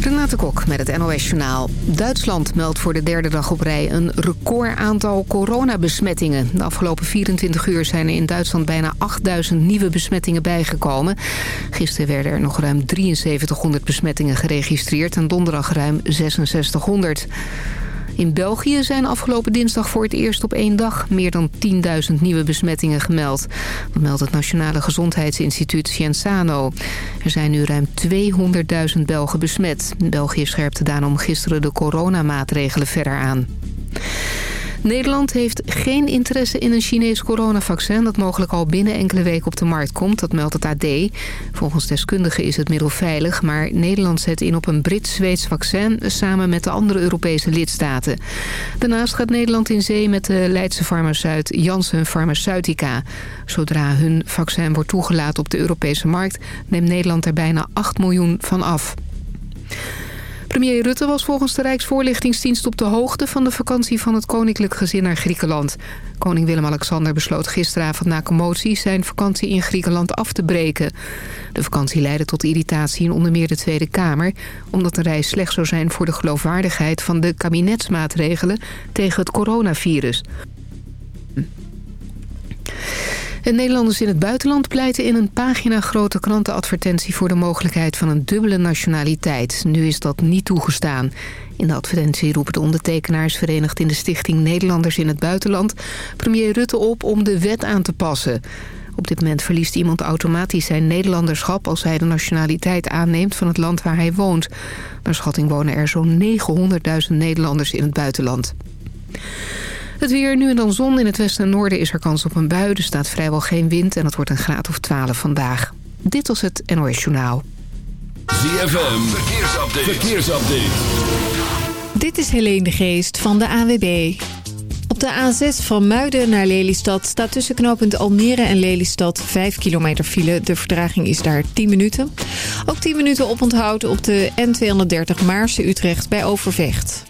Renate Kok met het NOS Journaal. Duitsland meldt voor de derde dag op rij een record aantal coronabesmettingen. De afgelopen 24 uur zijn er in Duitsland bijna 8000 nieuwe besmettingen bijgekomen. Gisteren werden er nog ruim 7300 besmettingen geregistreerd en donderdag ruim 6600. In België zijn afgelopen dinsdag voor het eerst op één dag meer dan 10.000 nieuwe besmettingen gemeld. Dat meldt het Nationale Gezondheidsinstituut Cienzano. Er zijn nu ruim 200.000 Belgen besmet. België scherpte daarom gisteren de coronamaatregelen verder aan. Nederland heeft geen interesse in een Chinees coronavaccin... dat mogelijk al binnen enkele weken op de markt komt. Dat meldt het AD. Volgens deskundigen is het middel veilig... maar Nederland zet in op een Brits-Zweeds vaccin... samen met de andere Europese lidstaten. Daarnaast gaat Nederland in zee met de Leidse farmaceut Janssen Pharmaceutica. Zodra hun vaccin wordt toegelaten op de Europese markt... neemt Nederland er bijna 8 miljoen van af. Premier Rutte was volgens de Rijksvoorlichtingsdienst op de hoogte van de vakantie van het koninklijk gezin naar Griekenland. Koning Willem-Alexander besloot gisteravond na commotie zijn vakantie in Griekenland af te breken. De vakantie leidde tot irritatie in onder meer de Tweede Kamer... omdat de reis slecht zou zijn voor de geloofwaardigheid van de kabinetsmaatregelen tegen het coronavirus. En Nederlanders in het buitenland pleiten in een pagina-grote krantenadvertentie... voor de mogelijkheid van een dubbele nationaliteit. Nu is dat niet toegestaan. In de advertentie roepen de ondertekenaars verenigd in de stichting Nederlanders in het buitenland... premier Rutte op om de wet aan te passen. Op dit moment verliest iemand automatisch zijn Nederlanderschap... als hij de nationaliteit aanneemt van het land waar hij woont. Naar schatting wonen er zo'n 900.000 Nederlanders in het buitenland. Het weer, nu en dan zon. In het westen en noorden is er kans op een bui. Er staat vrijwel geen wind en het wordt een graad of 12 vandaag. Dit was het NOS Journaal. ZFM, verkeersupdate. verkeersupdate. Dit is Helene de Geest van de AWB. Op de A6 van Muiden naar Lelystad staat tussen knooppunt Almere en Lelystad 5 kilometer file. De vertraging is daar 10 minuten. Ook 10 minuten oponthoud op de N230 Maarse-Utrecht bij Overvecht.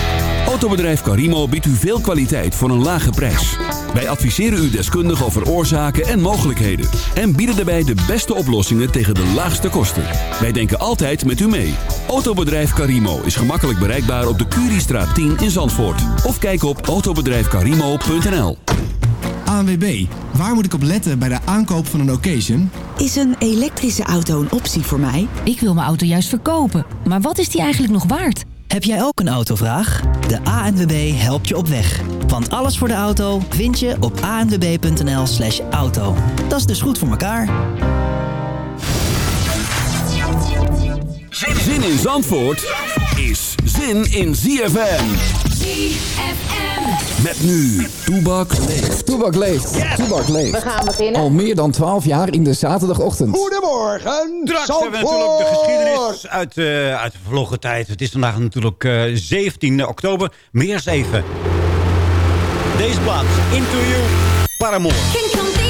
Autobedrijf Carimo biedt u veel kwaliteit voor een lage prijs. Wij adviseren u deskundig over oorzaken en mogelijkheden. En bieden daarbij de beste oplossingen tegen de laagste kosten. Wij denken altijd met u mee. Autobedrijf Carimo is gemakkelijk bereikbaar op de Curiestraat 10 in Zandvoort. Of kijk op autobedrijfcarimo.nl ANWB, waar moet ik op letten bij de aankoop van een occasion? Is een elektrische auto een optie voor mij? Ik wil mijn auto juist verkopen. Maar wat is die eigenlijk nog waard? Heb jij ook een autovraag? De ANWB helpt je op weg. Want alles voor de auto vind je op anwb.nl slash auto. Dat is dus goed voor elkaar. Zin in Zandvoort is zin in ZFM. ZFM. Met nu, Toebak leeft. Toebak leeft. Toebak leeft. We gaan beginnen. Al meer dan 12 jaar in de zaterdagochtend. Goedemorgen, Straks hebben we natuurlijk de geschiedenis uit, uh, uit de vervlogen tijd. Het is vandaag natuurlijk uh, 17 oktober. Meer eens even. Deze plaats, Into You, Paramore.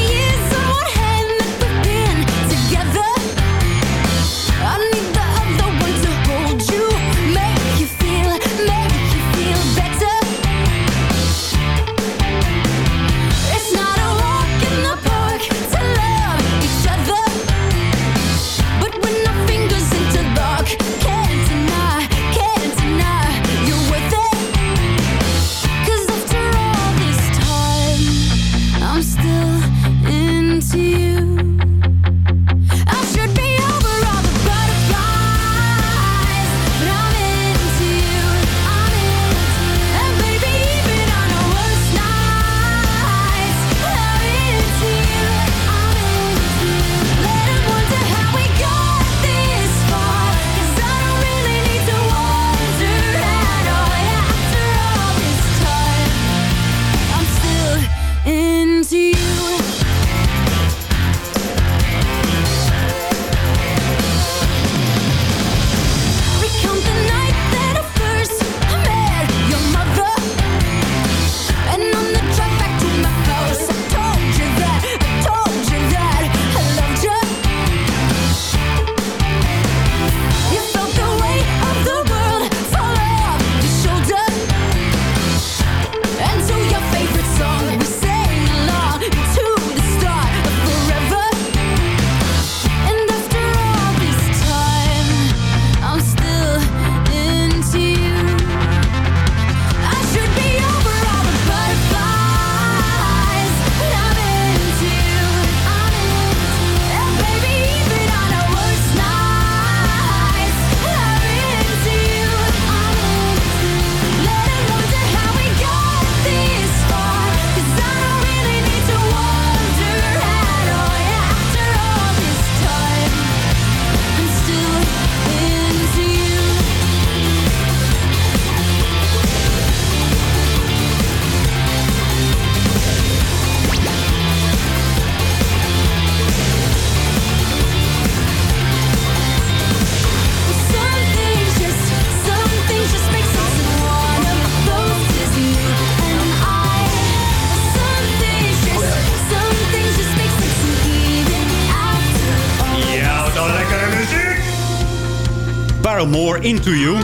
Paramore Into You.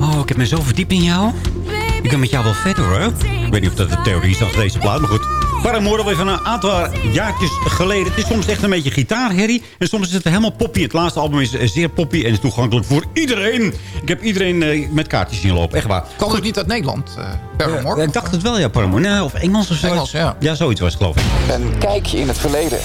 Oh, ik heb me zo verdiept in jou. Ik ben met jou wel verder hoor. Ik weet niet of dat de theorie is van deze plaat, maar goed. Paramore alweer van een aantal jaartjes geleden. Het is soms echt een beetje gitaarherrie. En soms is het helemaal poppy. Het laatste album is eh, zeer poppy en is toegankelijk voor iedereen. Ik heb iedereen eh, met kaartjes zien lopen, echt waar. Kan het niet uit Nederland, uh, Paramore? ik dacht het wel, ja, Paramore. Nee, of Engels of zo. Engels, ja. Ja, zoiets was het, geloof ik. Een kijkje in het verleden.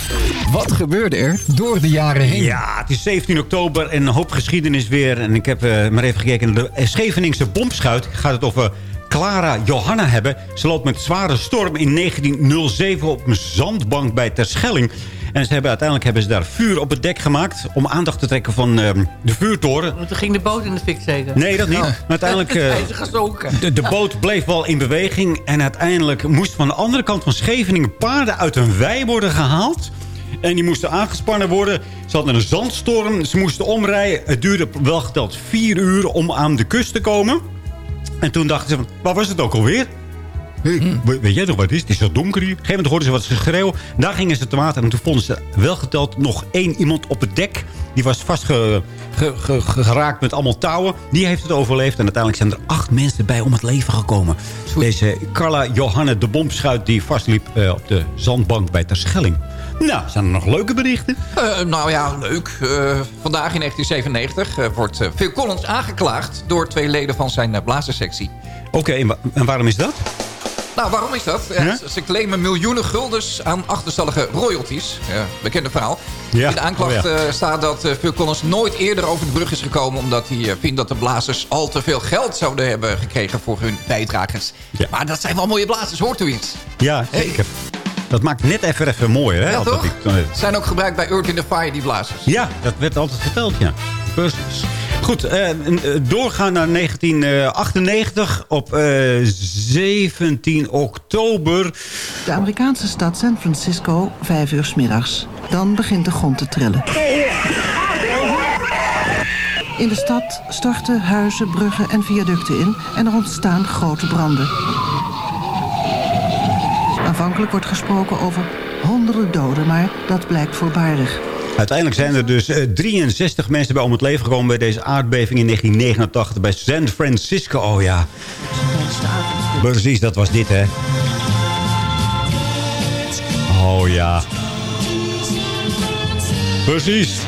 Wat gebeurde er door de jaren heen? Ja, het is 17 oktober en een hoop geschiedenis weer. En ik heb maar even gekeken naar de Scheveningse bomschuit. Gaat het over Clara Johanna hebben. Ze loopt met zware storm in 1907 op een zandbank bij Terschelling. En ze hebben, uiteindelijk hebben ze daar vuur op het dek gemaakt... om aandacht te trekken van uh, de vuurtoren. Want toen ging de boot in de fik zeker? Nee, dat niet. Maar uiteindelijk... Uh, de, de boot bleef wel in beweging. En uiteindelijk moesten van de andere kant van Scheveningen... paarden uit een wei worden gehaald... En die moesten aangespannen worden. Ze hadden een zandstorm. Ze moesten omrijden. Het duurde wel geteld vier uur om aan de kust te komen. En toen dachten ze, waar was het ook alweer? Hey, Weet jij nog wat het is? Het is zo donker hier. Op een gegeven moment hoorden ze wat geschreeuw. Daar gingen ze te water. En toen vonden ze wel geteld nog één iemand op het dek. Die was vastgeraakt met allemaal touwen. Die heeft het overleefd. En uiteindelijk zijn er acht mensen bij om het leven gekomen. Deze Carla Johanne de Bomschuit die vastliep uh, op de zandbank bij Terschelling. Nou, zijn er nog leuke berichten? Uh, nou ja, leuk. Uh, vandaag in 1997 uh, wordt Phil Collins aangeklaagd... door twee leden van zijn blazerssectie. Oké, okay, en, en waarom is dat? Nou, waarom is dat? Ja? Ze claimen miljoenen guldens aan achterstallige royalties. Ja, bekende verhaal. Ja. In de aanklacht oh, ja. staat dat Phil Collins nooit eerder over de brug is gekomen... omdat hij vindt dat de blazers al te veel geld zouden hebben gekregen voor hun bijdragers. Maar dat zijn wel mooie blazers, hoort u iets? Ja, zeker. Dat maakt net even, even mooier. Hè? Ja, toch? Ik, Zijn ook gebruikt bij Earth in the Fire, die blazers. Ja, dat werd altijd verteld, ja. Precies. Goed, uh, doorgaan naar 1998 op uh, 17 oktober. De Amerikaanse stad San Francisco, vijf uur s middags. Dan begint de grond te trillen. In de stad storten huizen, bruggen en viaducten in... en er ontstaan grote branden. Aanvankelijk wordt gesproken over honderden doden, maar dat blijkt voorbarig. Uiteindelijk zijn er dus 63 mensen bij om het leven gekomen... bij deze aardbeving in 1989 bij San Francisco. Oh ja. Precies, dat was dit, hè. Oh ja. Precies.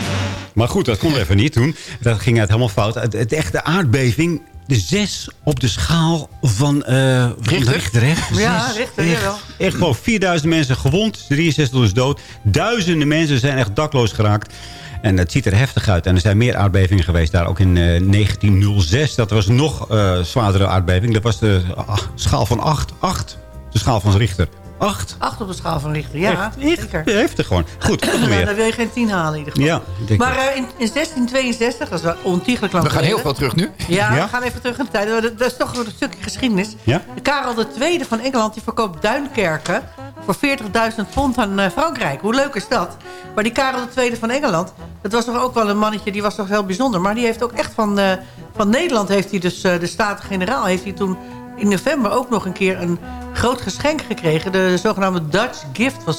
Maar goed, dat kon we even niet doen. Dat ging uit helemaal fout. Het, het echte aardbeving de zes op de schaal van, uh, Richter. Richter hè? Ja, Richter, echt, jawel. Echt gewoon 4000 mensen gewond, 63 dus dood. Duizenden mensen zijn echt dakloos geraakt. En het ziet er heftig uit. En er zijn meer aardbevingen geweest daar. Ook in uh, 1906. Dat was nog uh, zwaardere aardbeving. Dat was de schaal van 8. 8. De schaal van Richter. Acht? Acht op de schaal van Richter, ja. Echt, zeker. Ja, heeft er gewoon. Goed, nog meer. dan wil je geen tien halen in ieder geval. Ja, maar uh, in, in 1662, dat is wel ontiegelijk lang We gaan heel veel terug nu. Ja, ja, we gaan even terug in de tijd. Dat is toch een stukje geschiedenis. Ja? Karel II van Engeland die verkoopt Duinkerken voor 40.000 pond aan uh, Frankrijk. Hoe leuk is dat? Maar die Karel II van Engeland, dat was toch ook wel een mannetje, die was toch heel bijzonder. Maar die heeft ook echt van, uh, van Nederland, heeft hij dus de Staten-Generaal, heeft hij toen in november ook nog een keer een groot geschenk gekregen. De zogenaamde Dutch Gift van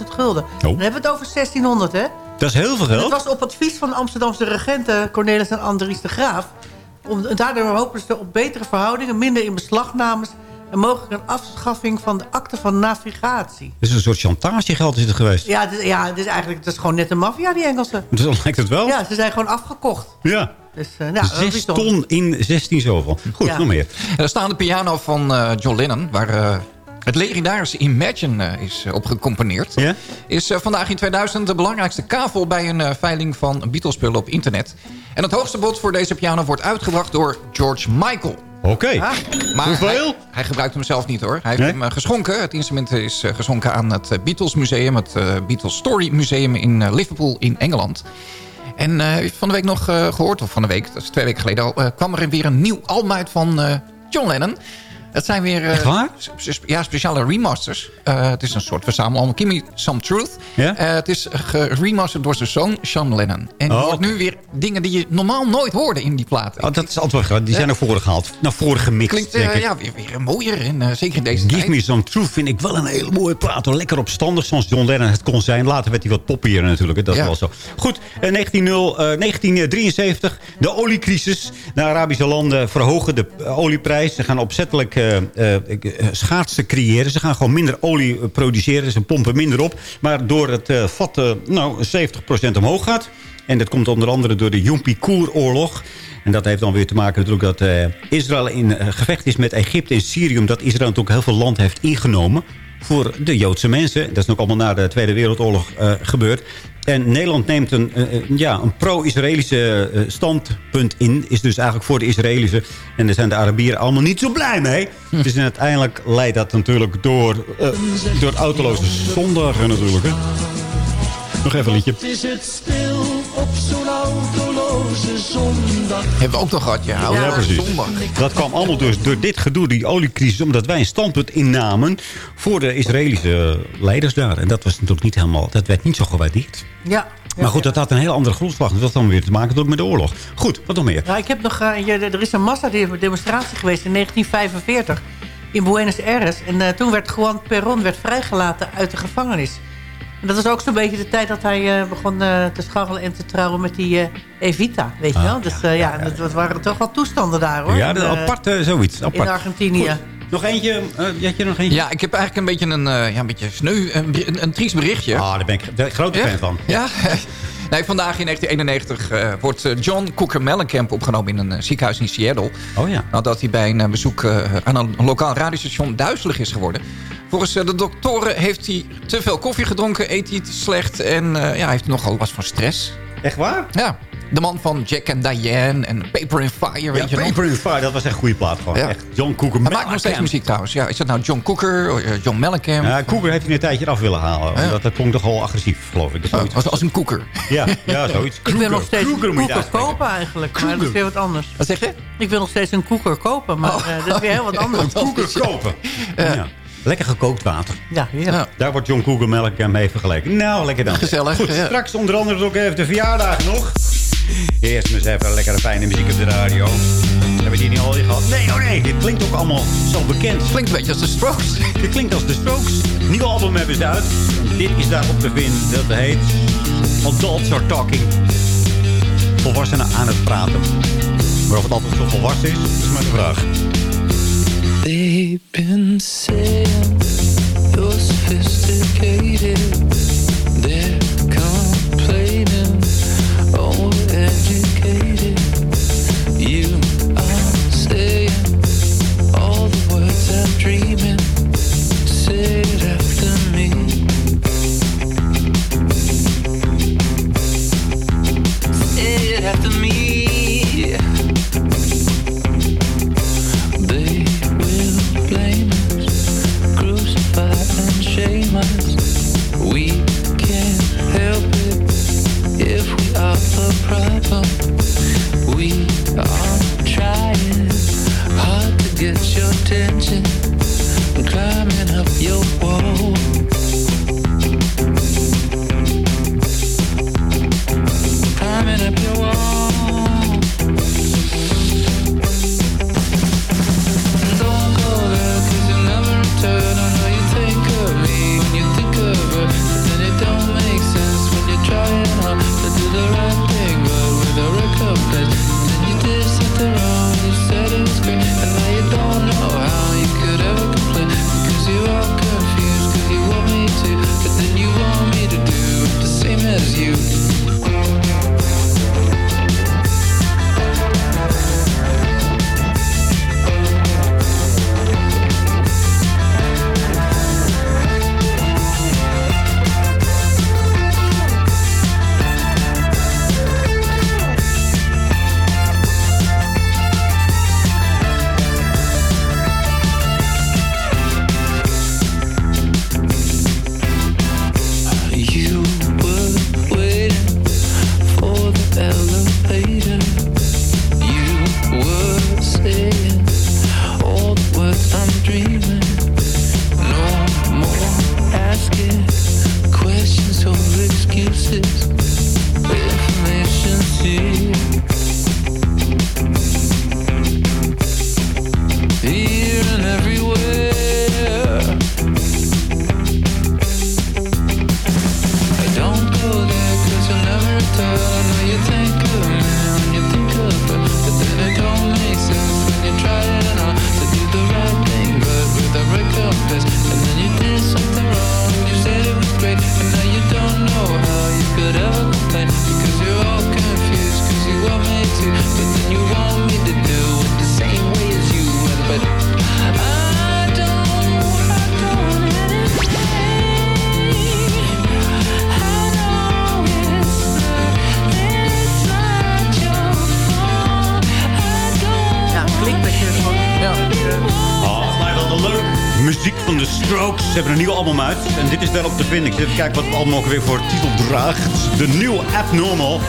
600.000 gulden. Oh. Dan hebben we het over 1600, hè? Dat is heel veel geld. Het was op advies van de Amsterdamse regenten Cornelis en Andries de Graaf. Om, daardoor hopen ze op betere verhoudingen, minder in beslagnames... en mogelijk een afschaffing van de akte van navigatie. Is een soort chantagegeld is het geweest. Ja, het, ja het is eigenlijk het is gewoon net een maffia, die Engelsen. Dus dan lijkt het wel. Ja, ze zijn gewoon afgekocht. Ja. Dus, uh, nou, Zes ton in 16 zoveel. Goed, ja. nog meer. Er staat de piano van uh, John Lennon... waar uh, het legendarische Imagine is op gecomponeerd. Ja? Is vandaag in 2000 de belangrijkste kavel... bij een veiling van Beatles-spullen op internet. En het hoogste bod voor deze piano wordt uitgebracht door George Michael. Oké. Okay. Ja, maar Hoeveel? Hij, hij, gebruikt hem zelf niet hoor. Hij heeft nee? hem geschonken. Het instrument is geschonken aan het Beatles Museum. Het Beatles Story Museum in Liverpool in Engeland. En uh, van de week nog uh, gehoord, of van de week, dat is twee weken geleden al... Uh, kwam er weer een nieuw album uit van John Lennon. Het zijn weer uh, ja, speciale remasters. Uh, het is een soort verzamelalbum. Give Me Some Truth. Ja? Uh, het is geremasterd door zijn zoon Sean Lennon. En oh, hoort nu weer dingen die je normaal nooit hoorde in die platen. Oh, dat is altijd wel Die zijn naar voren gehaald. Naar voren gemixt, Klinkt ja, weer, weer mooier. En zeker in deze Give tijd. Me Some Truth vind ik wel een hele mooie plaat. Lekker opstandig zoals John Lennon het kon zijn. Later werd hij wat poppier natuurlijk. Dat is wel zo. Goed, 19, 1973. De oliecrisis. De Arabische landen verhogen de olieprijs. Ze gaan opzettelijk schaatsen creëren. Ze gaan gewoon minder olie produceren. Ze pompen minder op. Maar door het vat nou, 70% omhoog gaat. En dat komt onder andere door de Yom Kippur-oorlog. En dat heeft dan weer te maken natuurlijk dat Israël in gevecht is met Egypte en Syrië. Omdat Israël natuurlijk heel veel land heeft ingenomen voor de Joodse mensen. Dat is ook allemaal na de Tweede Wereldoorlog uh, gebeurd. En Nederland neemt een, uh, ja, een pro-Israëlische uh, standpunt in. Is dus eigenlijk voor de Israëlische. En daar zijn de Arabieren allemaal niet zo blij mee. Hm. Dus uiteindelijk leidt dat natuurlijk door, door het autoloze zondagen natuurlijk. Hè. Nog even een liedje. is het stil op zo'n zondag. Hebben we ook nog gehad, ja. Ja, precies. Zondag. Dat kwam allemaal dus door dit gedoe, die oliecrisis... omdat wij een standpunt innamen voor de Israëlische leiders daar. En dat was natuurlijk niet helemaal... Dat werd niet zo gewaardeerd. Ja. Maar goed, dat had een heel andere grondslag. Dat had dan weer te maken met de oorlog. Goed, wat nog meer? Ja, ik heb nog, uh, er is een massademonstratie geweest in 1945 in Buenos Aires. En uh, toen werd Juan Perón werd vrijgelaten uit de gevangenis. En dat was ook zo'n beetje de tijd dat hij uh, begon uh, te scharrelen en te trouwen met die uh, Evita, weet je wel. Ah, dus ja, ja, ja, dat waren toch wel toestanden daar, hoor. Ja, dat apart zoiets. Apart. In Argentinië. Goed. Nog eentje? Uh, je nog eentje? Ja, ik heb eigenlijk een beetje een, uh, ja, een beetje sneu, een, een, een triest berichtje. Ah, daar ben ik de grote ja? fan van. Ja? nee, vandaag in 1991 uh, wordt John Cooker Mellencamp opgenomen in een ziekenhuis in Seattle. Oh ja. Nadat hij bij een bezoek aan een lokaal radiostation duizelig is geworden. Volgens de doktoren heeft hij te veel koffie gedronken, eet hij te slecht en ja, heeft nogal last van stress. Echt waar? Ja. De man van Jack and Diane en Paper and Fire, weet ja, je Paper and Fire, dat was echt een goede plaat gewoon. Ja. Echt. John Cooker Hij maakt nog steeds muziek trouwens. Ja, is dat nou John Cooker, John Mellencamp? Ja, Cooker heeft hij een tijdje af willen halen. Ja. Omdat dat klonk toch wel agressief, geloof ik. Dus oh, als, als een koeker. Ja, ja zoiets. ik wil nog steeds een koeker kopen eigenlijk. Maar dat is weer wat anders. Wat zeg je? Ik wil nog steeds een koeker kopen, maar oh. uh, dat is weer heel wat anders. een koeker kopen. ja. Lekker gekookt water. Ja, ja. Daar wordt John Cougar Melk mee vergeleken. Nou, lekker dan. Gezellig. Goed, ja. straks onder andere ook even de verjaardag nog. Eerst eens even lekkere fijne muziek op de radio. Hebben we die niet al gehad? Nee, oh nee, dit klinkt ook allemaal zo bekend. Het klinkt een beetje als de Strokes. Dit klinkt als de Strokes. Nieuw album hebben ze uit. Dit is daarop te vinden. Dat heet Adults Are Talking. Volwassenen aan het praten. Maar of het altijd zo volwassen is, is maar de vraag. They've been saying you're sophisticated. They're op te vinden. Ik zit even kijken wat het ook weer voor titel draagt. De nieuwe Abnormal.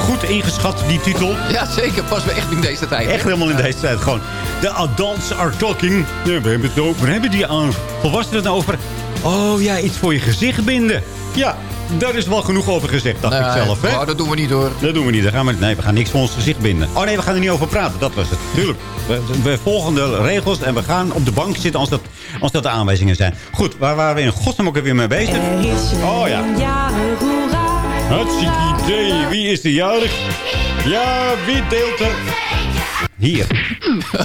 Goed ingeschat, die titel. Ja, zeker. Pas we echt in deze tijd. Echt helemaal in deze tijd. Gewoon, de adults are talking. Ja, we hebben het over. We hebben die aan volwassenen het over. Oh ja, iets voor je gezicht binden. Ja, daar is wel genoeg over gezegd, dacht ik zelf. Hè? Oh, dat doen we niet door. Dat doen we niet. Dan gaan we, nee, we gaan niks voor ons gezicht binden. Oh nee, we gaan er niet over praten. Dat was het. Tuurlijk. We, we volgen de regels en we gaan op de bank zitten als dat, als dat de aanwijzingen zijn. Goed, waar waren we in godsnaam ook weer mee bezig? Oh ja. Hartstikke idee. Wie is de jarig? Ja, wie deelt er? Hier.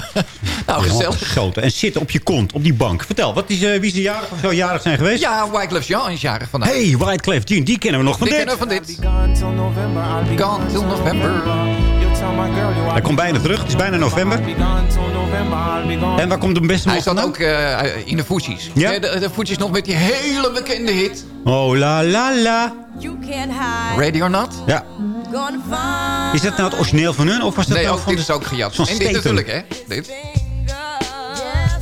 nou, gezellig. Geschoten. En zitten op je kont, op die bank. Vertel, wat is, uh, wie is de jarig of zou jarig zijn geweest? Ja, Wyclef Jean is jarig vandaag. Hey, Wyclef Jean, die kennen we nog van die dit. kennen we van dit. Gone till November. Hij komt bijna terug, het is bijna november. En waar komt de beste Hij zat ook uh, in de Fuji's. Ja? De, de Fuji's nog met die hele bekende hit. Oh la la la. Ready or not? Ja. Is dat nou het origineel van hun? Of was dat nee, nou ook, van dit is ook gejat. van En dit natuurlijk, hè. Dit.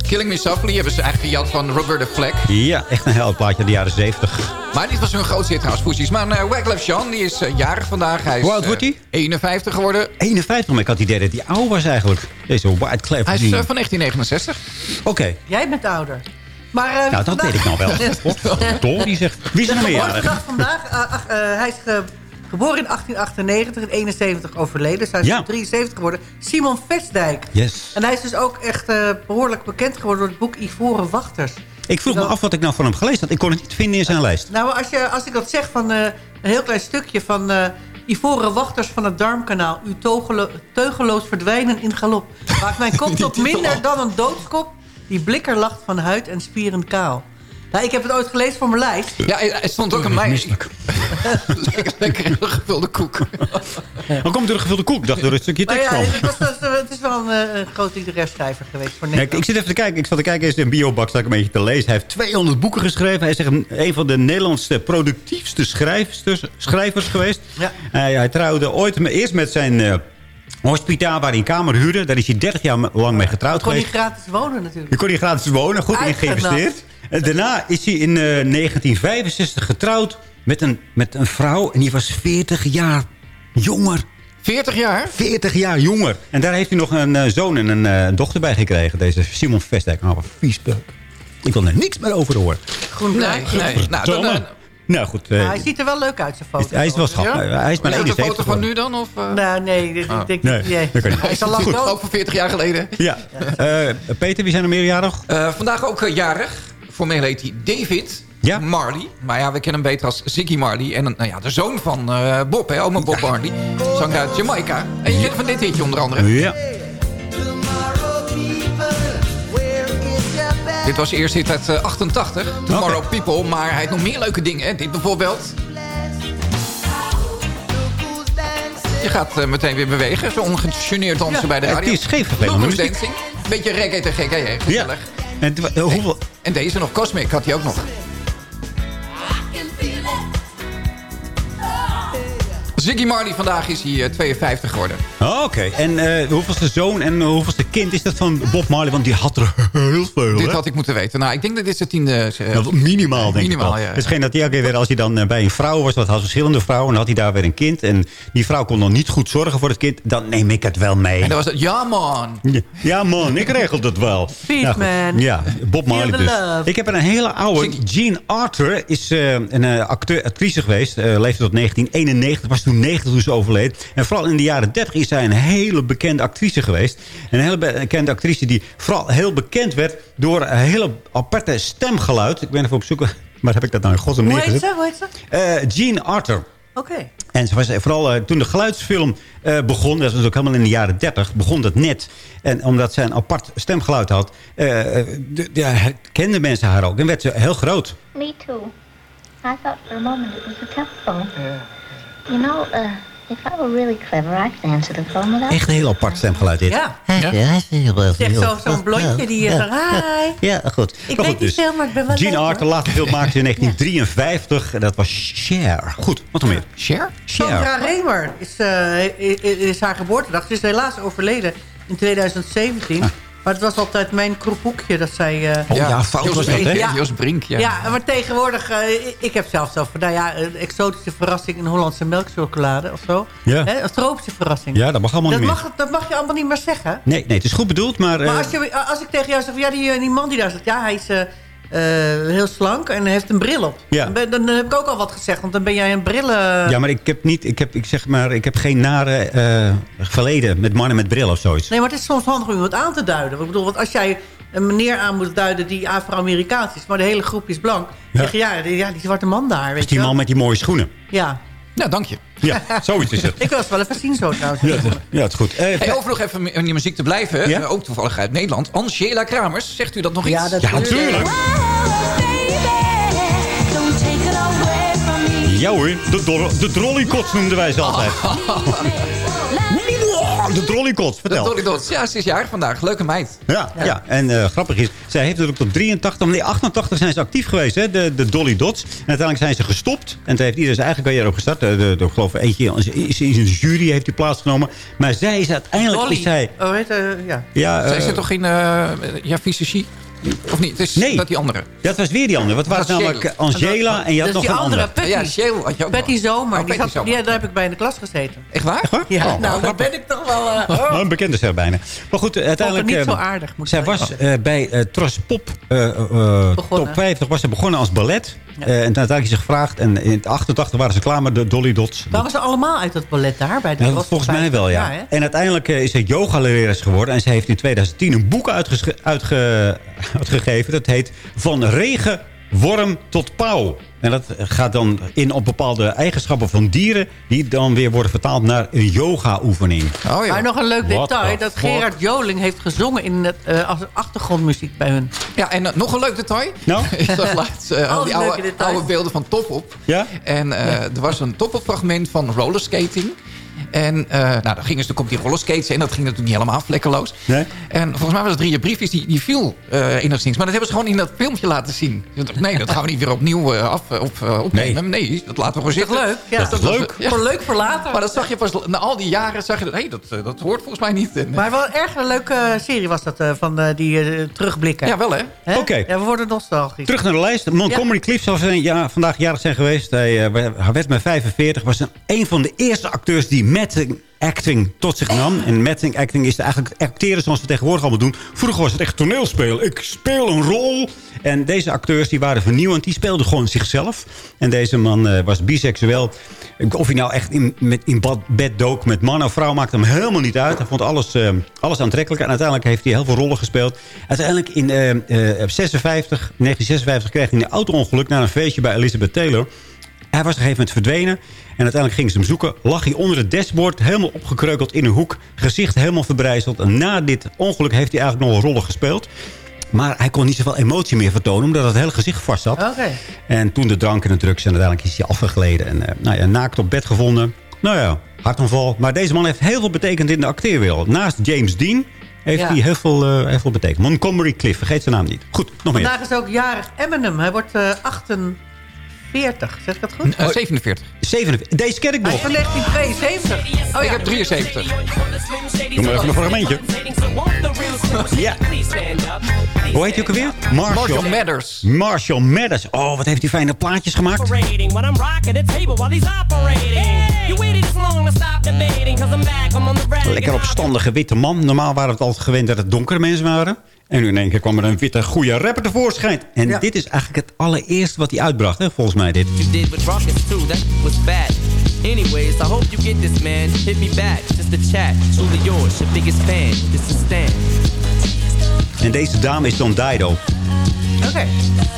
Killing Me Softly hebben ze eigenlijk gejat van Roberta Fleck. Ja, echt een heel plaatje uit de jaren 70. Maar dit was hun grootste hit trouwens, Fuji's. Maar uh, Wyclef Jean, die is uh, jarig vandaag. Hij is, Hoe oud wordt hij? Uh, 51 geworden. 51, maar ik had het idee dat hij oud was eigenlijk. Deze Wyclef Hij is uh, van 1969. Oké. Jij bent ouder. Maar, uh, Nou, dat weet ik nou wel. Toch? Die zegt, wie is er nou meer vandaag. Uh, ach, uh, hij is ge geboren in 1898, in 71 overleden. Dus hij is Ja. 73 geworden. Simon Vestdijk. Yes. En hij is dus ook echt uh, behoorlijk bekend geworden door het boek Ivoren Wachters. Ik vroeg me af wat ik nou van hem gelezen had. Ik kon het niet vinden in zijn lijst. Nou, als, je, als ik dat zeg van uh, een heel klein stukje van... Uh, Ivoren wachters van het darmkanaal. Teugelo teugeloos verdwijnen in galop. Maakt mijn kop tot minder dan een doodskop... die blikker lacht van huid en spieren kaal. Nou, ik heb het ooit gelezen voor mijn lijst. Ja, het stond ook aan mij. lekker, lekker gevulde koek. Dan komt er een gevulde koek. Ik dacht door een stukje tekst ja, van. het, was, het is wel een, een groot literair schrijver geweest voor Ja, Nederland. ik, ik zit even te kijken. Ik zat te kijken. Is een biobak staat ik een beetje te lezen. Hij heeft 200 boeken geschreven. Hij is echt een, een van de Nederlandse productiefste schrijvers, schrijvers geweest. Ja. Hij, hij trouwde ooit me- eerst met zijn uh, hospitaal waar hij een kamer huurde. Daar is hij 30 jaar lang mee getrouwd kon geweest. hij gratis wonen natuurlijk. Je kon hier gratis wonen, goed in geïnvesteerd. En daarna is hij in uh, 1965 getrouwd met een, met een vrouw. En die was 40 jaar jonger. 40 jaar? 40 jaar jonger. En daar heeft hij nog een uh, zoon en een uh, dochter bij gekregen. Deze Simon Vestdijk. Nou, wat vies beuk. Ik wil er niks meer over horen. Groen Nee, nee. Nou, dan, uh, nou goed. nou, hij ziet er wel leuk uit, zijn foto. Hij is wel schat. Ja? Hij is maar is het 71 een foto van nu dan? Of, uh? Nou, nee, ik Ah. denk Nee, niet. Nee. dat kan niet. Hij is al lang Goed, dood. ook van 40 jaar geleden. Ja. Uh, Peter, wie zijn er meerjarig? Uh, vandaag ook uh, jarig. Formeel heet hij David Ja? Marley. Maar ja, we kennen hem beter als Ziggy Marley. En nou ja, de zoon van uh, Bob, hè, oma Bob Marley. Zanger uit Jamaica. En je kent van dit hitje onder andere. Ja. Dit was eerst hit uit uh, 88, Tomorrow okay. People. Maar hij heeft nog meer leuke dingen. Hè. Dit bijvoorbeeld. Je gaat uh, meteen weer bewegen. Zo ongegeneerd dansen ja. bij de radio. Het is scheef gebleven. Dancing. Beetje reggae te gek, hè? Gezellig. Ja. En, uh, hoeveel... en deze nog, Cosmic, had hij ook nog. Ziggy Marley, vandaag is hij uh, 52 geworden. Oh, Oké, okay. en uh, hoeveelste zoon en uh, hoeveelste kind is dat van Bob Marley? Want die had er heel veel, Dit hè? had ik moeten weten. Nou, ik denk dat dit zijn tiende... Nou, minimaal, denk minimaal, ik ja. Het is geen dat hij elke keer weer, als hij dan bij een vrouw was... wat had verschillende vrouwen, dan had hij daar weer een kind... en die vrouw kon nog niet goed zorgen voor het kind... dan neem ik het wel mee. En dan was het, ja man. Ja, ja man, ik regel het wel. Peace, man. Ja, Bob Marley dus. Love. Ik heb een hele oude... Jean Arthur is een acteur, actrice geweest. leefde tot 1991, was toen 90 toen ze overleed. En vooral in de jaren 30 is zij een hele bekende actrice geweest. Een hele bekende actrice die vooral heel bekend werd... door een hele aparte stemgeluid. Ik ben even op zoek... Maar heb ik dat nou in godsnaam Hoe heet neergezet? ze? Hoe heet ze? Uh, Jean Arthur. Oké. Okay. En ze was vooral uh, toen de geluidsfilm uh, begon, dat was ook helemaal in de jaren 30, begon dat net. En omdat zij een apart stemgeluid had, uh, kenden mensen haar ook. En werd ze heel groot. Me too. I thought for a moment it was a telephone. Yeah. You know, uh, if I were really clever, I could answer the phone without... Echt een heel apart stemgeluid dit. Ja. ja. ja. Zeg zo'n zo blondje die ja. zegt, hi. Ja, goed. Ik maar weet goed, niet veel, maar ik ben wel Jean leuk, Arthur, later film maakte in 1953. En dat was Cher. Goed, wat nog meer? Cher? Sandra Remer is, uh, is, is haar geboortedag. Ze is helaas overleden in 2017. Ah. Maar het was altijd mijn kroephoekje dat zij... eh, Oh ja, fout Jos was dat, Brink, hè? ja. Jos Brink, ja. Ja, maar tegenwoordig... eh, ik- heb zelfs zo van... Nou ja, een exotische verrassing in Hollandse melkchocolade of zo. Ja. Hè, een tropische verrassing. Ja, dat mag allemaal dat, niet mag, dat mag je allemaal niet meer zeggen. Nee, nee, het is goed bedoeld, maar... eh, Maar als, je, als ik tegen jou zeg... Ja, die, die man die daar zit... Ja, hij is... eh, heel slank en heeft een bril op. Ja. Dan, ben- dan heb ik ook al wat gezegd, want dan ben jij een brillen... ja, maar ik heb niet... Ik heb, ik zeg maar, ik heb geen nare eh, verleden met mannen met bril of zoiets. Nee, maar het is soms handig om iemand aan te duiden. Ik bedoel, want als jij een meneer aan moet duiden die Afro-Amerikaans is... maar de hele groep is blank... Ja. zeg je, ja, die, ja, die zwarte man daar, weet Dus die man met die mooie schoenen. Ja. Nou, dank je. Ja, zoiets is het. Ik was wel even zien zo trouwens. Ja, ja het is goed. Eh, Hey, over nog even in die muziek te blijven. Ja? eh, Ook toevallig uit Nederland. Angela Kramers. Zegt u dat nog iets? Ja, dat ja, natuurlijk. Ja hoor, de, de drollykots noemden wij ze altijd. De drollykots, De vertel. Dolly Dots. Ja, ze is jarig vandaag. Leuke meid. Ja, ja. en eh, grappig is, zij heeft natuurlijk tot 83, nee 88 zijn ze actief geweest, hè, de, de Dolly Dots. En uiteindelijk zijn ze gestopt. En toen heeft iedereen zijn eigen carrière ook gestart. De, de, de, ik geloof eentje is in de jury heeft hij plaatsgenomen. Maar zij is uiteindelijk, Dolly. is zij... Oh, weet je, ja. Ja, Zij eh, zit toch in uh, ja, fysiologie? Of niet? Is Nee. dat die andere. dat was weer die andere. Wat was namelijk? Angela en je had Dus nog die een andere. Ja, Shell had je ook Patty nog. Zomer. Oh, die zat, Zomer. ja, daar heb ik bij in de klas gezeten. Echt waar? Echt waar? Ja, Oh, nou, dan ben ik toch wel... eh, oh. Een bekende zeg bijna. Maar goed, eh, uiteindelijk... niet eh, zo aardig, moet ik zij was eh, bij eh Tros Pop eh, eh. Top 50 was ze begonnen als ballet. Ja. Eh, en uiteindelijk is ze gevraagd. En in 88 waren ze klaar met de Dolly Dots. Waren ze allemaal uit het ballet daar? Bij de Ja, volgens mij wel, ja. en uiteindelijk eh, is ze yoga-lerares geworden. En ze heeft in 2010 een boek uitge- uitgegeven. Dat heet Van regen, worm tot pauw. En dat gaat dan in op bepaalde eigenschappen van dieren... die dan weer worden vertaald naar een yoga-oefening. Oh ja. Maar nog een leuk What detail. Dat fuck? Gerard Joling heeft gezongen in het, eh, als achtergrondmuziek bij hun. Ja, en eh, nog een leuk detail. Nou? Ik zag laatst eh, Al die oude, oude beelden van Top Op. Ja? En eh, er was een Top Op fragment van rollerskating. En eh, nou, dan gingen ze op die rollerskates. En dat ging natuurlijk niet helemaal vlekkeloos. Nee? En volgens mij was het drie briefjes, die, die viel eh, enigszins. Maar dat hebben ze gewoon in dat filmpje laten zien. Nee, dat gaan we niet weer opnieuw eh, af, op, opnemen. Nee. dat laten we gewoon zitten. leuk? Ja. Dat is leuk. Ja. Voor leuk voor later. Maar dat zag je pas na al die jaren. Zag je dat, hey, dat, dat hoort volgens mij niet. En, Maar wel erg een leuke serie was dat, eh, van eh, die terugblikken. ja, wel hè. Hè? Oké. Ja, we worden nostalgisch. Terug naar de lijst. Montgomery Clift zou zijn, ja, vandaag jarig zijn geweest. Hij, eh, hij werd met 45. Was een, een van de eerste acteurs die method acting tot zich nam. En method acting is eigenlijk acteren zoals we tegenwoordig allemaal doen. Vroeger was het echt toneelspelen. Ik speel een rol. En deze acteurs die waren vernieuwend. Die speelden gewoon zichzelf. En deze man eh, was biseksueel. Of hij nou echt in, met, in bed dook met man of vrouw... maakte hem helemaal niet uit. Hij vond alles, eh, alles aantrekkelijk. En uiteindelijk heeft hij heel veel rollen gespeeld. Uiteindelijk in eh, eh, 56, 1956 kreeg hij een auto-ongeluk... na een feestje bij Elizabeth Taylor. Hij was op een gegeven moment verdwenen. En uiteindelijk gingen ze hem zoeken. Lag hij onder het dashboard, helemaal opgekreukeld in een hoek. Gezicht helemaal verbrijzeld. En na dit ongeluk heeft hij eigenlijk nog wel rollen gespeeld. Maar hij kon niet zoveel emotie meer vertonen, omdat het hele gezicht vast zat. Oké. En toen de drank en de drugs. En uiteindelijk is hij afgegleden. En eh, nou ja, naakt op bed gevonden. Nou ja, hartaanval. Maar deze man heeft heel veel betekend in de acteerwereld. Naast James Dean heeft Ja. hij heel veel, eh, heel veel betekend. Montgomery Cliff, vergeet zijn naam niet. Goed, nog meer. Vandaag is ook jarig Eminem. Hij wordt eh 48. Zeg ik dat goed? Eh, 47. 47. Deze ken ik Hij is nog. van 1972. Oh Ik heb 73. Doe maar even een fragmentje. Ja. Hoe heet hij ook alweer? Marshall. Marshall Mathers. Marshall Mathers. Oh, wat heeft hij fijne plaatjes gemaakt. Lekker opstandige witte man. Normaal waren we het altijd gewend dat het donkere mensen waren. En nu in één keer kwam er een witte goede rapper tevoorschijn. En Ja. dit is eigenlijk het allereerste wat hij uitbracht, hè, volgens mij dit. You did with Rockets too, that was bad. Anyways, I hope you get this, man. Hit me back, just a chat. Truly yours, your biggest fan. This is Stan. En deze dame is Don Dido. Oké.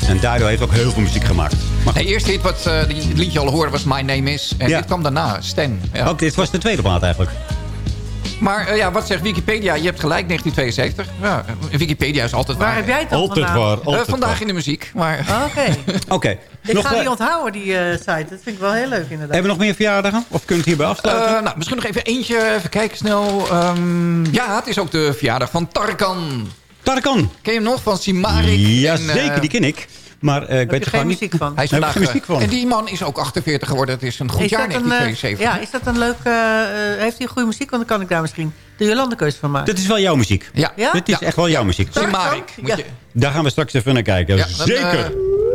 En Dido heeft ook heel veel muziek gemaakt. Maar De eerste hit wat eh, die het liedje al hoorde was My Name Is. En Ja. dit kwam daarna, Stan. Ja. ook dit was de tweede plaat eigenlijk. Maar eh, ja, wat zegt Wikipedia? Je hebt gelijk, 1972. Ja, Wikipedia is altijd waar. Waar heb jij het Altijd vandaan? waar, Eh, altijd vandaag waar. in de muziek. Maar Oké. Oké. Ik Nog, ga die onthouden, die eh, site. Dat vind ik wel heel leuk inderdaad. hebben we nog meer verjaardagen? Of kunt u hierbij afsluiten? nou, misschien nog even eentje. Even kijken snel. Ehm, ja, het is ook de verjaardag van Tarkan. Tarkan. Ken je hem nog? Van Simarik. Ja, en, eh, zeker, die ken ik. Maar eh, ik Heb weet je er geen gewoon niet... muziek van? Hij is Daar heb ik vandaag, geen muziek van. En die man is ook 48 geworden. Het is een goed Is jaar, dat een, eh, 1972. ja, is dat een leuk... eh, eh, heeft hij goede muziek? Want dan kan ik daar misschien de Jolande-keus van maken. Dit is wel jouw muziek. Ja. Ja? Dit is echt wel jouw muziek. Simarik. Moet Ja. je... Daar gaan we straks even naar kijken. Ja, dan, Zeker. eh,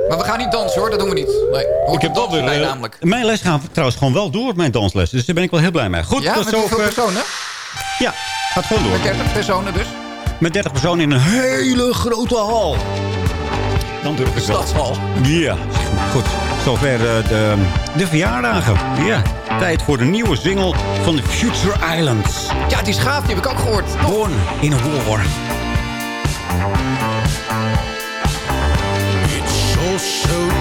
maar we gaan niet dansen hoor, dat doen we niet. Nee, hoort ik heb weer, eh, namelijk. Mijn les gaat trouwens gewoon wel door, mijn dansles. Dus daar ben ik wel heel blij mee. Goed, Ja, tot met hoeveel personen? Ja, gaat gewoon door. Met 30 personen dus. Met 30 personen in een hele grote hal. Dan durf ik wel. Stadshal. Ja, goed. Zover eh, de, de verjaardagen. Ja, tijd voor de nieuwe single van de Future Islands. Ja, die is gaaf, die heb ik ook gehoord. Born in a War. It's so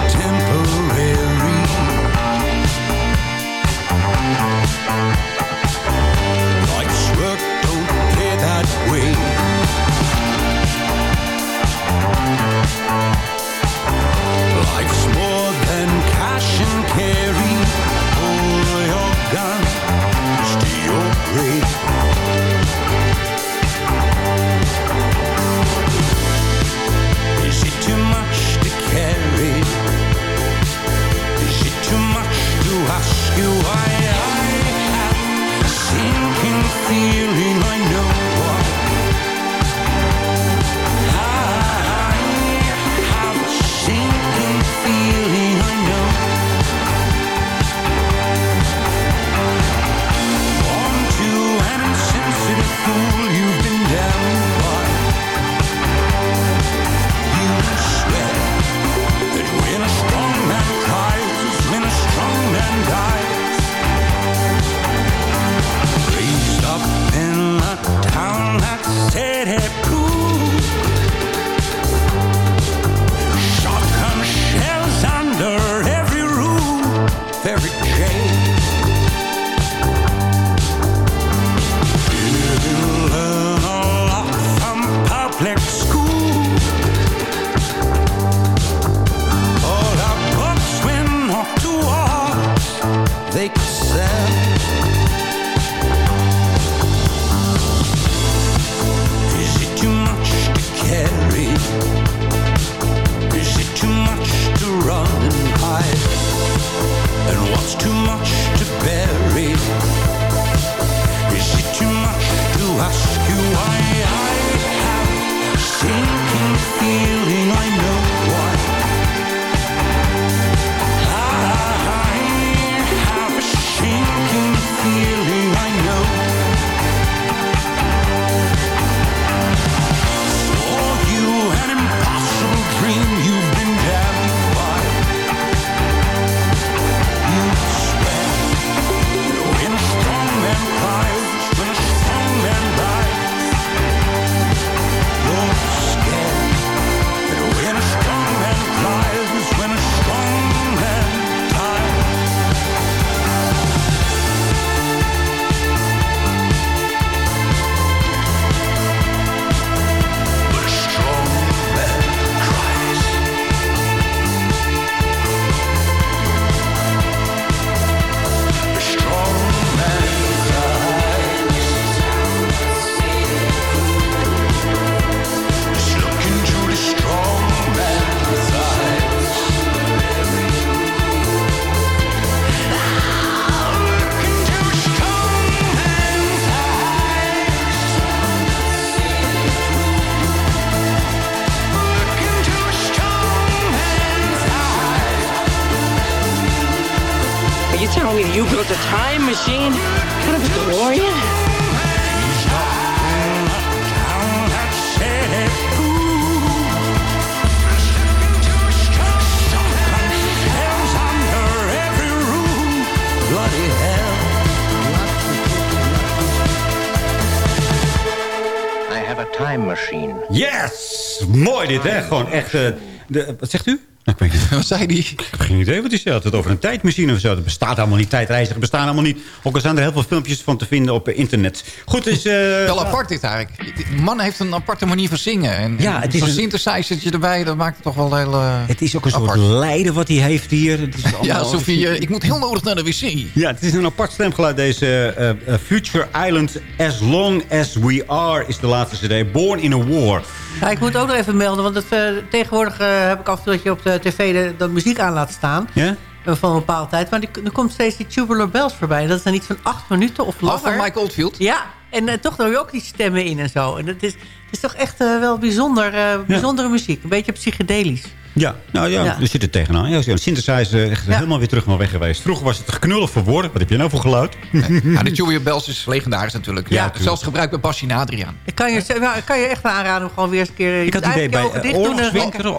dit? Gewoon echt... eh, de, wat zegt u? Ik weet niet. Wat zei die? Ik heb geen idee wat hij zegt. Het over een tijdmachine of zo. Dat bestaat allemaal niet. Tijdreizigen bestaan allemaal niet. Ook al zijn er heel veel filmpjes van te vinden op internet. Goed, is... eh, Wel apart dit eigenlijk. Die man heeft een aparte manier van zingen. En, Ja, het is een- synthesizertje erbij, dat maakt het toch wel heel eh, Het is ook een apart. soort lijden wat hij heeft hier. Het is Ja, Sophie, eh, ik moet heel nodig naar de wc. Ja, het is een apart stemgeluid. Deze Future Island As Long As We Are is de laatste cd. Born in a War. Ja, ik moet ook nog even melden, want het, tegenwoordig heb ik af en toe dat je op de tv de, dat muziek aan laat staan. Ja? eh, Van een bepaalde tijd. Maar die, er komt steeds die Tubular Bells voorbij. Dat is dan iets van acht minuten of langer. van Mike Oldfield? Ja. En eh, toch hoor je ook die stemmen in en zo. En het is, het is toch echt eh, wel bijzonder, bijzondere muziek. Een beetje psychedelisch. Ja, nou ja, Ja. er zit er tegenaan. Ja, synthesizer echt helemaal weer terug maar weg geweest. Vroeger was het knullig voor woorden. Wat heb je nou voor geluid? Ja, de Julia Bells is legendarisch natuurlijk. Ja, zelfs gebruikt bij Bassie Adriaan. Ik kan je, nou, ik kan je echt aanraden om gewoon weer eens een keer... Ik had het idee bij, eh, doen en-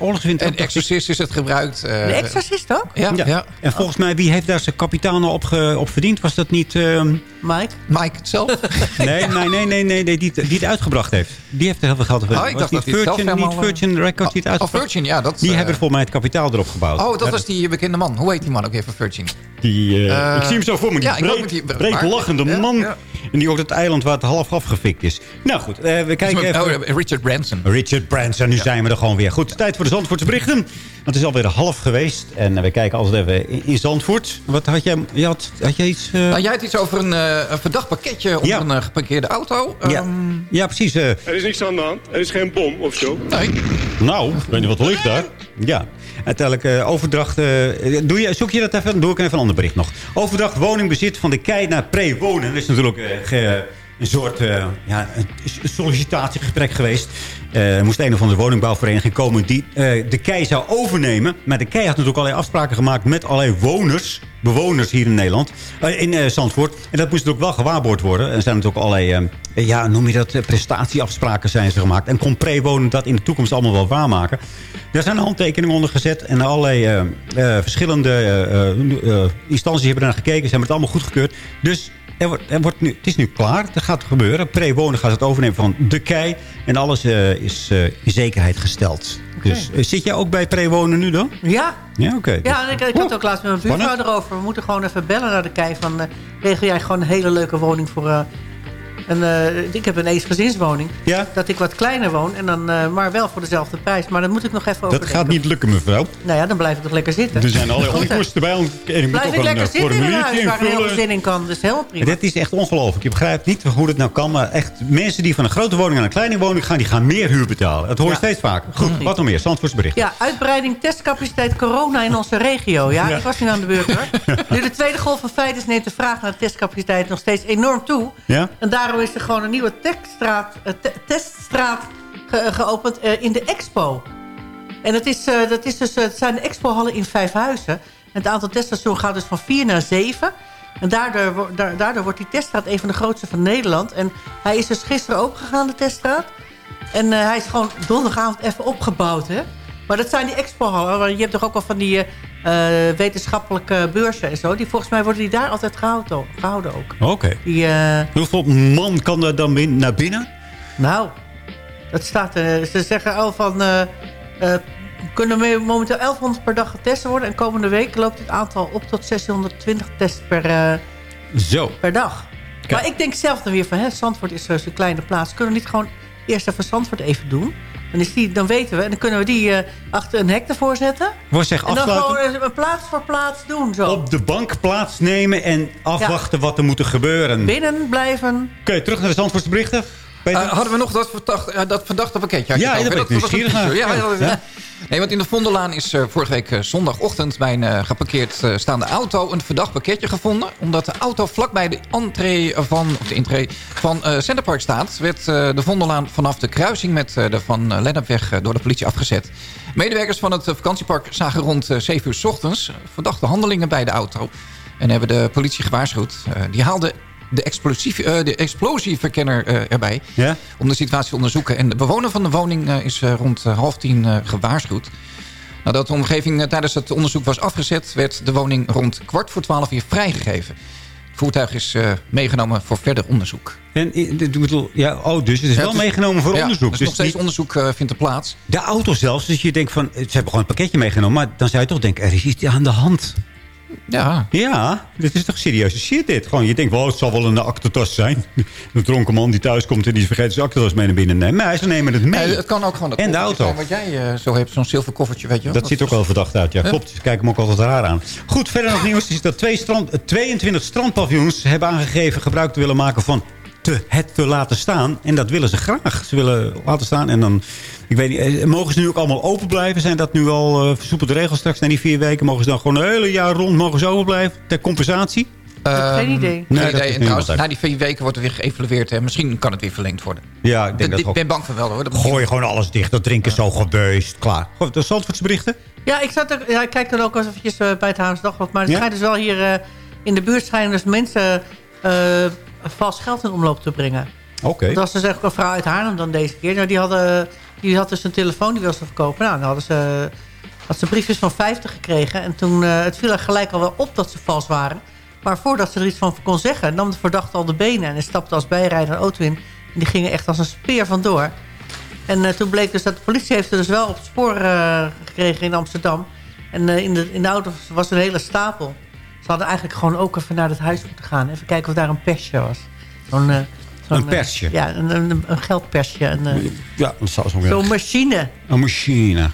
Oorlogswinter. En Exorcist is het gebruikt. eh, De Exorcist ook? Ja, ja. En volgens mij, wie heeft daar zijn kapitaal op, ge- op verdiend? Was dat niet... ehm, Mike? Mike zelf? nee, nee, nee, nee, nee, nee die, het- die het uitgebracht heeft. Die heeft er heel veel geld op Oh, ik dacht dat het zelf Virgin, helemaal, niet Virgin Records die het Oh, uitgebracht Virgin, ja. Dat, Die eh, hebben volgens mij het kapitaal erop gebouwd. Oh, dat was die bekende man. Hoe heet die man ook even, Virgin? Die, eh, Eh, ik zie hem zo voor me. Die ja, breed, lachende ja, man. ja. En die ook het eiland waar het half afgefikt is. Nou goed, eh, we kijken Oh, even... Richard Branson. Richard Branson, nu zijn we er gewoon weer. Goed, tijd voor de Zandvoortse berichten. Het is alweer half geweest. En eh, we kijken altijd even in, in Zandvoort. Wat had jij... Je had, had jij iets... eh, Nou, jij had iets over een, eh, een verdacht pakketje op Ja. een geparkeerde auto. ja. Ehm, ja, precies. Er is niks aan de hand. Er is geen bom of zo. Nee. Nou, ik weet niet wat er ligt daar. Ja, uiteindelijk eh, overdracht... eh, doe je, zoek je dat even? Dan doe ik even een ander bericht nog. Overdracht woningbezit van de kei naar pre-wonen. Dat is natuurlijk eh, een soort eh, ja, een sollicitatiegesprek geweest. Eh, er moest een of andere woningbouwvereniging komen die eh, de kei zou overnemen. Maar de kei had natuurlijk allerlei afspraken gemaakt met allerlei woners. Bewoners hier in Nederland. in Zandvoort. En dat moest natuurlijk wel gewaarborgd worden. Er zijn natuurlijk allerlei, ja, noem je dat, prestatieafspraken zijn ze gemaakt. En kon pre-wonen dat in de toekomst allemaal wel waarmaken. Daar zijn handtekeningen onder gezet. En allerlei verschillende instanties hebben naar gekeken. Ze hebben het allemaal goedgekeurd. Dus er wordt, er wordt nu, het is nu klaar. Het gaat gebeuren. Pre-wonen gaat het overnemen van de kei. En alles eh, is eh, in zekerheid gesteld. Dus eh, zit jij ook bij pre-wonen nu dan? Ja. Ja, oké. Ja, en ik, ik had het ook laatst met mijn buurvrouw erover. We moeten gewoon even bellen naar de kei van... regel jij gewoon een hele leuke woning voor... eh, een, ik heb een eensgezinswoning. Ja. Dat ik wat kleiner woon, en dan, eh, maar wel voor dezelfde prijs. Maar dat moet ik nog even over Dat gaat niet lukken, mevrouw. Nou ja, dan blijf ik toch lekker zitten. Er zijn allerlei onkosten bij. En ik moet Blijf ik een lekker eh, zitten in een huis waar een heel gezin in kan. Dus helemaal prima. Dit is echt ongelooflijk. Je begrijpt niet hoe dit nou kan. Maar echt, mensen die van een grote woning naar een kleine woning gaan... die gaan meer huur betalen. Dat hoor je Ja. steeds vaker. Goed, wat nog meer? Zandvoorts bericht. Ja, uitbreiding testcapaciteit corona in onze regio. Ja, Ja. ik was nu aan de beurt hoor. Nu de tweede golf van feiten neemt de vraag naar de testcapaciteit nog steeds enorm toe. Ja? En daarom is er gewoon een nieuwe eh, te- teststraat ge- geopend eh, in de Expo. En dat, is, eh, dat is dus, eh, het zijn de Expohallen in vijf huizen. Het aantal teststations gaat dus van vier naar zeven. En daardoor, daardoor wordt die teststraat een van de grootste van Nederland. En hij is dus gisteren opengegaan, de teststraat. En eh, hij is gewoon donderdagavond even opgebouwd, hè. Maar dat zijn die expohallen. Je hebt toch ook wel van die eh, eh, wetenschappelijke beurzen en zo. Die, volgens mij worden die daar altijd gehouden, gehouden ook. Oké. Die, eh, Hoeveel man kan er dan bin- naar binnen? nou, dat staat... ze zeggen al van... eh, kunnen we momenteel 1100 per dag getest worden. En komende week loopt het aantal op tot 620 tests per, Zo. per dag. Maar ik denk zelf dan weer van... Hè, Zandvoort is zo'n kleine plaats. Kunnen we niet gewoon eerst even Zandvoort even doen? Dan, is die, dan weten we. En dan kunnen we die eh, achter een hek ervoor zetten. Wou zeg En dan gewoon eh, plaats voor plaats doen. Zo. Op de bank plaatsnemen en afwachten wat er moet gebeuren. Binnen blijven. Oké, terug naar de Zandvoortse berichten. Eh, hadden we nog dat verdachte, eh, dat verdachte pakketje? Ja, ben ik was een. Ja, ja. Nee, want in de Vondellaan is eh, vorige week zondagochtend... bij een geparkeerd staande auto een verdacht pakketje gevonden. Omdat de auto vlakbij de entree van, of de intree van Centerpark staat... werd de Vondellaan vanaf de kruising met de Van Lennepweg... door de politie afgezet. Medewerkers van het vakantiepark zagen rond eh, 7 uur 's ochtends... verdachte handelingen bij de auto. En hebben de politie gewaarschuwd. Die haalde de, explosief, eh, de explosieverkenner eh, erbij Ja? om de situatie te onderzoeken. En de bewoner van de woning eh, is rond half tien gewaarschuwd. Nadat de omgeving tijdens het onderzoek was afgezet... werd de woning rond kwart voor twaalf weer vrijgegeven. Het voertuig is meegenomen voor verder onderzoek. En, ik bedoel, ja, oh, dus het is Ja, wel het is- meegenomen voor ja, onderzoek. Dus Dus nog steeds onderzoek vindt er plaats. de auto zelfs, dus je denkt van... Ze hebben gewoon een pakketje meegenomen, maar dan zou je toch denken... er is iets aan de hand. Ja. Ja, dit is toch serieuze shit dit. Gewoon, je denkt, wel, het zal wel een aktentas zijn. Een dronken man die thuis komt en die vergeet zijn aktentas mee naar binnen te nemen. Maar ze nemen het mee. Eh, het kan ook gewoon dat En de auto. zijn wat jij eh, zo hebt. Zo'n zilver koffertje, weet je wel. Dat ziet er ook wel verdacht uit, ja. Ja. Klopt, ze kijken hem ook altijd raar aan. Goed, verder nog nieuws is dat twee strand, eh, 22 strandpaviljoens hebben aangegeven gebruik te willen maken van te, het te laten staan. En dat willen ze graag. Ze willen laten staan en dan... Ik weet niet, eh, mogen ze nu ook allemaal open blijven? Zijn dat nu al eh versoepelde regels straks na die vier weken? Mogen ze dan gewoon een hele jaar rond mogen ze open blijven? Ter compensatie? Ehm, geen idee. Geen Nee, dat idee. is En trouwens, na die vier weken wordt er weer geëvalueerd. Hè. Misschien kan het weer verlengd worden. Ja, ik denk dat ik ook. ben bang van wel hoor. Dat Gooi gewoon alles dicht. Dat drinken zo gebeust. Klaar. Goed, de Zandvoortse berichten? Ja, ik, zat er, ja, ik kijk dan ook eens eventjes eh, bij het Haams Dagblad. Maar het Ja? schijnt dus wel hier eh, in de buurt schijnen dus mensen eh, vals geld in omloop te brengen. Oké. Dat was dus echt een vrouw uit Haarlem dan deze keer. Nou, die, hadden, die had dus een telefoon, die wilde ze verkopen. Nou, dan hadden ze, had ze briefjes van 50 gekregen. En toen, eh, het viel er gelijk al wel op dat ze vals waren. Maar voordat ze er iets van kon zeggen, nam de verdachte al de benen. En stapte als bijrijder een auto in. En die gingen echt als een speer vandoor. En eh, toen bleek dus dat de politie heeft er dus wel op het spoor eh, gekregen in Amsterdam. En in, de, in de auto was een hele stapel. Ze hadden eigenlijk gewoon ook even naar het huis moeten gaan. Even kijken of daar een persje was. Zo'n, Een eh, persje? ja, een, een, een geldpersje. Een, eh, Ja, dat zou zo weer. Zo'n machine. Een machine.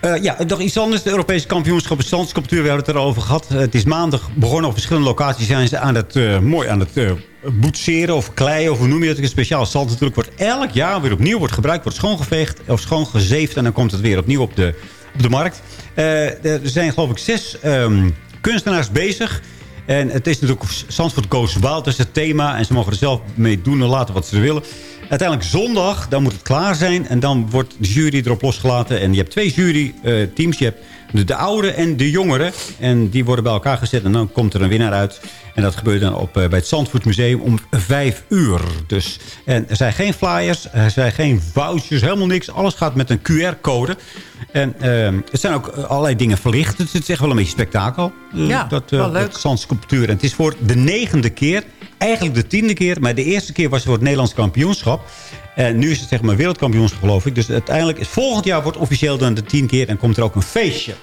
Eh, ja, nog iets anders. De Europese kampioenschap standsculptuur. We hebben het erover gehad. het is maandag begonnen. Op verschillende locaties zijn ze aan het, eh, mooi aan het eh, boetseren of kleien. Of hoe noem je het? Een speciaal zand natuurlijk wordt elk jaar weer opnieuw wordt gebruikt. Wordt schoongeveegd of schoongezeefd. En dan komt het weer opnieuw op de, op de markt. Eh, er zijn geloof ik zes ehm, kunstenaars bezig. En het is natuurlijk Zandvoort Goes Wild. Dat is het thema. En ze mogen er zelf mee doen en laten wat ze willen. Uiteindelijk zondag, dan moet het klaar zijn. En dan wordt de jury erop losgelaten. En je hebt twee juryteams. je hebt de, de oude en de jongeren. En die worden bij elkaar gezet. En dan komt er een winnaar uit. En dat gebeurt dan op, eh, bij het Zandvoort Museum om vijf uur. Dus, en er zijn geen flyers, er zijn geen vouchers, helemaal niks. Alles gaat met een QR-code. En eh, er zijn ook eh, allerlei dingen verlicht. Dus het is echt wel een beetje spektakel. eh, Ja, dat, eh, wel leuk. zandsculptuur. En het is voor de negende keer. Eigenlijk de tiende keer. Maar de eerste keer was het voor het Nederlands kampioenschap. En nu is het zeg maar wereldkampioenschap geloof ik. Dus uiteindelijk is volgend jaar wordt officieel dan de tien keer. En komt er ook een feestje.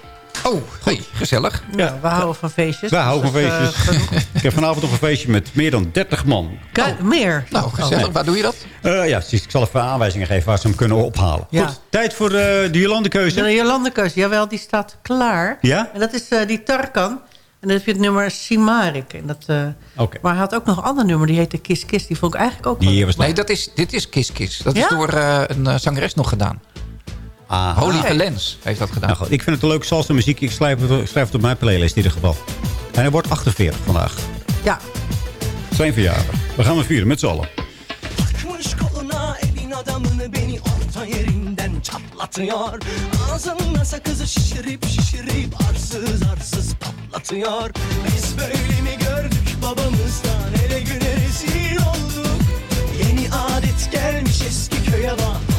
Oh, hey, gezellig. Ja, we houden van feestjes. Wij houden van Dus, eh, feestjes. ik heb vanavond nog een feestje met meer dan 30 man. Kijk, meer. Nou, gezellig. Waar doe je dat? Eh, ja, precies. ik zal even aanwijzingen geven waar ze hem kunnen ophalen. Ja. Goed, tijd voor eh, de Jolandekeuze. De Jolandekeus, jawel, die staat klaar. Ja? En dat is eh, die Tarkan. En dan heb je het nummer Simarik. En dat, eh, Oké. Maar hij had ook nog een ander nummer, die heette Kiss Kiss. Die vond ik eigenlijk ook wel... Nee, dat is, dit is Kiss Kiss. Dat Ja? is door eh, een zangeres nog gedaan. Ah. Holy Oké. Valens heeft dat gedaan. Nou goed, ik vind het een leuke salsa muziek. Ik schrijf het, schrijf het op mijn playlist in ieder geval. En hij wordt 48 vandaag. Ja. Zijn verjaardag. We gaan hem vieren met z'n allen. Takmış koluna elin adamını beni orta yerinden çatlatıyor Ağzımda sakızı şişirip şişirip arsız arsız patlatıyor Biz böyle mi gördük babamızdan ele güne rezil olduk Yeni adet gelmiş eski köye bak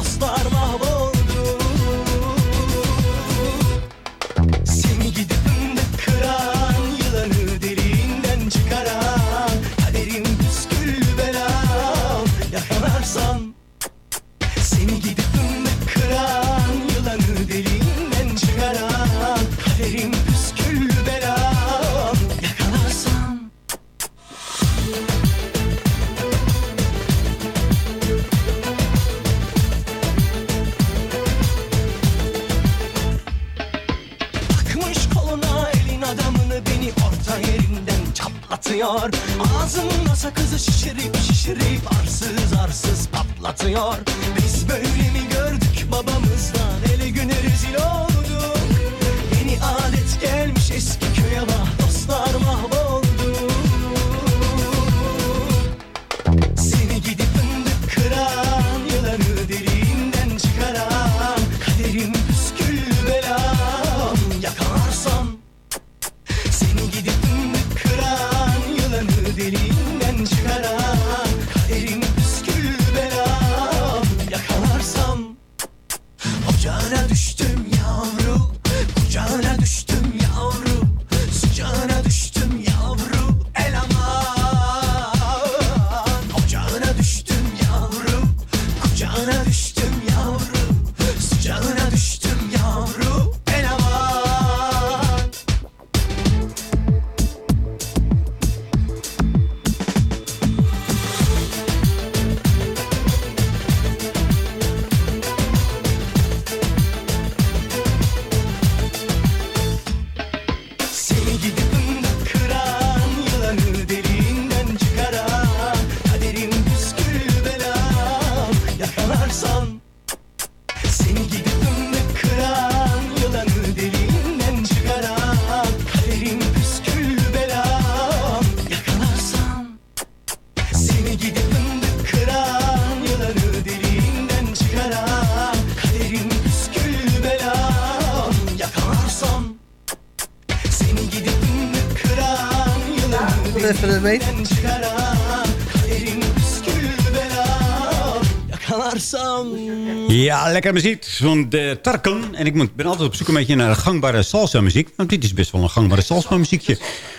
Lekker muziek van de Tarkan. En ik ben altijd op zoek een beetje naar gangbare salsa muziek. Want dit is best wel een gangbare salsa muziekje.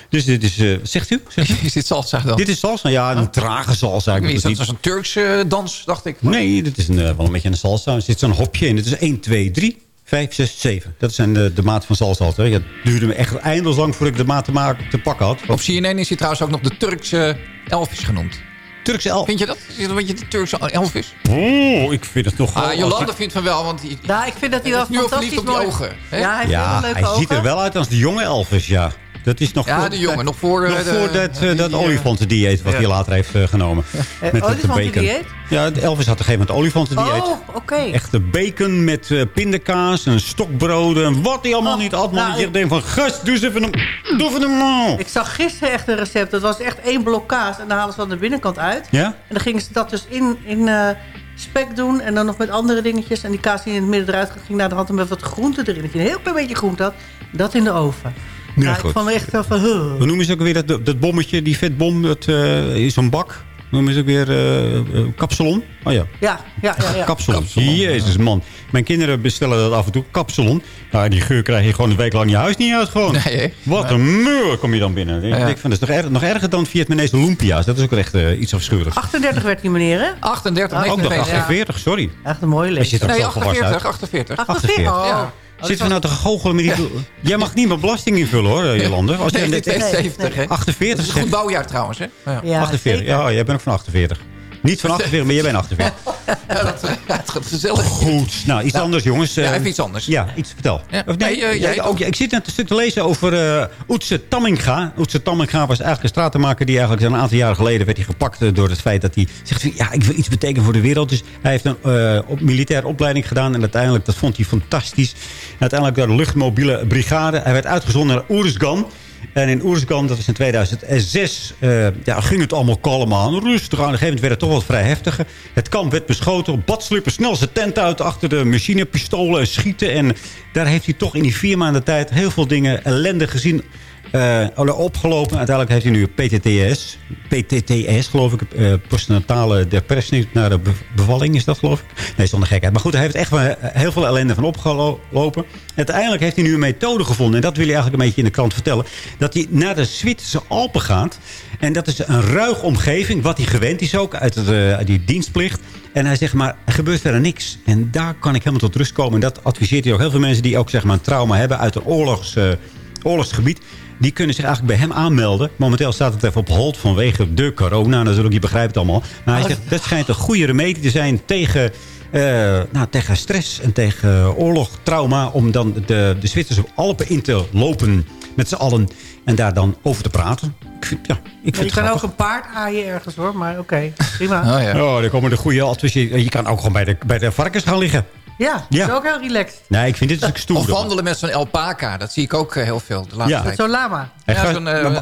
Dus dit is, eh, zegt u? Zegt u? Is dit salsa dan? Dit is salsa, ja, een trage salsa. Ik Is dat een Turkse dans, dacht ik. Nee, dit is een, eh, wel een beetje een salsa. Er zit zo'n hopje in. Het is 1, 2, 3, 5, 6, 7. Dat zijn de, de maat van salsa. altijd. Het duurde me echt eindeloos lang voordat ik de maat te, maken, te pakken had. Op CNN is hij trouwens ook nog de Turkse Elvis genoemd. Turkse Elvis? Vind je dat? Is dat wat je de Turkse Elvis? Oh, ik vind het toch wel... Ah, Jolanda vindt van wel, want... Die, Nou, ik vind dat hij wel fantastisch op die ogen. hè? Ja, hij Ja, hij ziet er wel uit als de jonge Elvis, ja. Dat is nog Ja, voor, de jongen, nog voor, nog eh, de- voor dat, eh, die- dat die, eh, olifantendieet wat ja. hij later heeft eh, genomen. Eh, dat olifantendieet? bacon. Ja, Elvis had op een gegeven moment olifantendieet. Oh, oké. Echte bacon met eh, pindakaas en stokbroden. En wat hij allemaal niet had. Man, nou, dat je ik- denkt van, gast, doe eens even een, doe even normaal. Ik zag gisteren echt een recept. Dat was echt één blok kaas. En dan halen ze dan de binnenkant uit. Ja? En dan gingen ze dat dus in, in eh, spek doen. En dan nog met andere dingetjes. En die kaas die in het midden eruit ging naar de hand. En met wat groente erin. Dat je een heel klein beetje groente had. Dat in de oven. Ja, Nou, goed. ik vond echt wel van... huh. Noemen ze ook weer dat, dat bommetje, die vetbom, dat eh, in zo'n bak? Hoe noemen ze ook weer eh, eh, kapsalon? Oh ja, Ja, ja, ja. ja. Kapsalon. Jezus, man. Mijn kinderen bestellen dat af en toe. Kapsalon. Nou, die geur krijg je gewoon een week lang je huis niet uit. Gewoon. Nee? Wat een muur kom je dan binnen. Ik Ja. denk van, dat is nog, erger, nog erger dan Vietnamese lumpia's. Dat is ook echt iets afschuwelijks. 38 werd die meneer, hè? 38, Ook nog 49. 48, sorry. Echt een mooie leeftijd. er Nee, zo volwassen uit. 48, 48. 48? Oh. Ja. Zitten we nou te goochelen met die... Jij mag niet meer belasting invullen, hoor, eh, Jolande. Als jij Nee, net- 72, hè? 48 Dat is een goed bouwjaar trouwens, hè? Ja. Ja, 48. zeker. Ja, jij bent ook van 48. Niet van 48, maar jij bent 48. Ja, dat, ja, het gaat gezellig. Goed. Nou, iets anders, jongens. Ja, Eh, even iets anders. Ja, iets vertel. Ja. Of nee, Nee, eh, jij ook, ik zit net een stuk te lezen over eh Oetse Tamminga. Oetse Tamminga was eigenlijk een stratenmaker... die eigenlijk een aantal jaren geleden werd hij gepakt eh, door het feit dat hij zegt... ja, ik wil iets betekenen voor de wereld. Dus hij heeft een eh, op, militaire opleiding gedaan. En uiteindelijk, dat vond hij fantastisch. En uiteindelijk door de luchtmobiele brigade. Hij werd uitgezonden naar Oeruzgan. En in Oeruzgan, dat was in 2006, eh, ja, ging het allemaal kalm aan. Rustig aan. Op een gegeven moment werd het toch wat vrij heftiger. Het kamp werd beschoten. Badslippen snel zijn tent uit achter de machinepistolen en schieten. En daar heeft hij toch in die vier maanden tijd heel veel dingen ellende gezien. Eh, opgelopen. Uiteindelijk heeft hij nu PTTS. PTTS, geloof ik. eh postnatale depressie naar de be- bevalling is dat, geloof ik. Nee, zonder gekheid. Maar goed, hij heeft echt eh, heel veel ellende van opgelopen. Uiteindelijk heeft hij nu een methode gevonden. En dat wil hij eigenlijk een beetje in de krant vertellen. Dat hij naar de Zwitserse Alpen gaat. En dat is een ruige omgeving. Wat hij gewend is ook uit, die dienstplicht. En hij zegt maar, er gebeurt verder niks. En daar kan ik helemaal tot rust komen. En dat adviseert hij ook heel veel mensen die ook zeg maar, een trauma hebben uit een oorlogs, oorlogsgebied. Die kunnen zich eigenlijk bij hem aanmelden. Momenteel staat het even op hold vanwege de corona. Natuurlijk, je begrijpt het allemaal. Maar hij zegt, dat schijnt een goede remedie te zijn tegen, eh, nou, tegen stress en tegen oorlog, trauma. Om dan de, de Zwitserse Alpen in te lopen met z'n allen. En daar dan over te praten. Ik vind, ja, ik vind je het kan grappig. ook een paard aaien ergens hoor, maar oké, prima. Oh, ja. Oh, daar komen de goede advies. Je kan ook gewoon bij de, bij de varkens gaan liggen. Ja, Ja. ook heel relaxed. Nee, ik vind dit een stuk stoer. Of wandelen met zo'n alpaca. Dat zie ik ook eh, heel veel de laatste Ja. tijd. Zo'n lama. Ja, eh,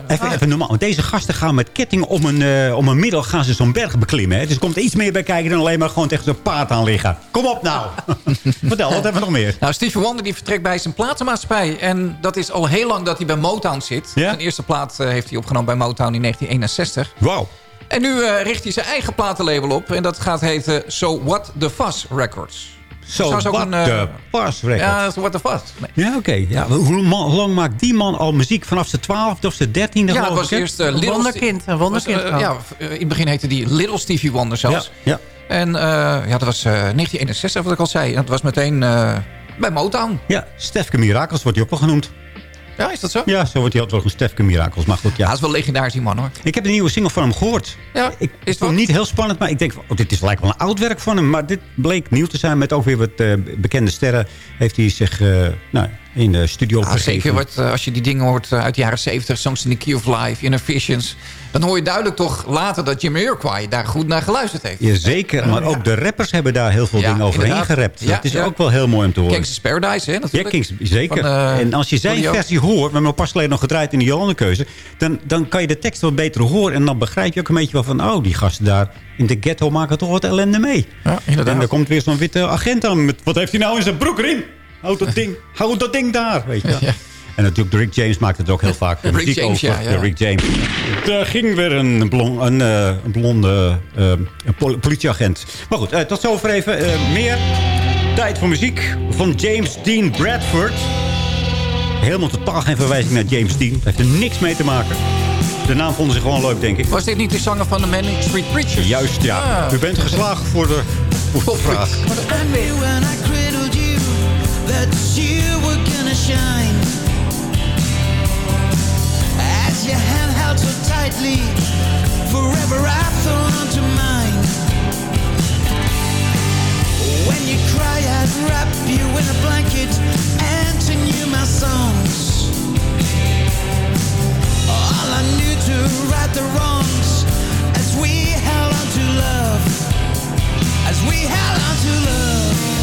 even, even normaal. Want Deze gasten gaan met kettingen om een, eh, om een middel gaan ze zo'n berg beklimmen. Hè? Dus er komt iets meer bij kijken dan alleen maar gewoon tegen zo'n paard aan liggen. Kom op nou. Vertel, wat hebben we nog meer? Nou, Stevie Wonder die vertrekt bij zijn platenmaatschappij. En dat is al heel lang dat hij bij Motown zit. Ja? Zijn eerste plaat heeft hij opgenomen bij Motown in 1961. Wauw. En nu eh, richt hij zijn eigen platenlabel op. En dat gaat heten So What The Fuss Records. Zo, Trouwens ook wat een, eh, de pas Ja, So What The Fuss. Nee. Ja, oké. Ja, hoe lang maakt die man al muziek? Vanaf zijn twaalfde of zijn dertiende Ja, geloof was ik, eerst Een Little... wonderkind, een wonderkind. was, eh, ja, in het begin heette die Little Stevie Wonder zelfs. Ja, ja. En eh, ja, dat was eh, 1961 wat ik al zei. En dat was meteen eh, bij Motown. ja, Stefke Mirakels wordt hij ook wel genoemd. Ja, is dat zo? Ja, zo wordt hij altijd wel een Stefke Mirakels. Maar goed, Ja, dat is wel legendarisch die man hoor. Ik heb de nieuwe single van hem gehoord. Ja, Ik is vond wat? het niet heel spannend, maar ik denk... Oh, dit is lijkt wel een oud werk van hem. Maar dit bleek nieuw te zijn met ook weer wat eh, bekende sterren. Heeft hij zich eh, nou, in de studio Ja, gegeven. zeker wat, eh, als je die dingen hoort eh, uit de jaren 70, Songs in the Key of Life, Inner Visions, dan hoor je duidelijk toch later dat Jamiroquai daar goed naar geluisterd heeft. Jazeker, maar ook de rappers hebben daar heel veel Ja, dingen overheen inderdaad. gerapt. Ja, dat is ja. ook wel heel mooi om te horen. Gangsta's Paradise, hè, Ja, natuurlijk. Kings, zeker. Van, eh, en als je zijn Julio. versie hoort, we hebben hem pas geleden nog gedraaid in de Johannenkeuze, dan, dan kan je de tekst wat beter horen. En dan begrijp je ook een beetje wel van, oh, die gasten daar in de ghetto maken toch wat ellende mee. Ja, inderdaad. En dan komt weer zo'n witte agent aan met, wat heeft hij nou in zijn broek erin? Houd dat ding, houd dat ding daar, weet je. Ja. En natuurlijk Rick James maakt het ook heel vaak. Rick muziek James, over ja, ja. de Rick James. Er ging weer een, blon, een, eh, een blonde eh, een pol- politieagent. Maar goed, eh, tot zover even meer. Tijd voor muziek van James Dean Bradford. Helemaal totaal geen verwijzing naar James Dean. Dat heeft er niks mee te maken. De naam vonden ze gewoon leuk, denk ik. Was dit niet de zanger van de Manic Street Preachers? Juist, ja. Ah. U bent geslaagd voor de voor de vraag. That you were gonna shine. As your hand held so tightly, forever thrown onto mine. When you cry, I'd wrap you in a blanket and sing you my songs. All I knew to right the wrongs as we held on to love as we held on to love.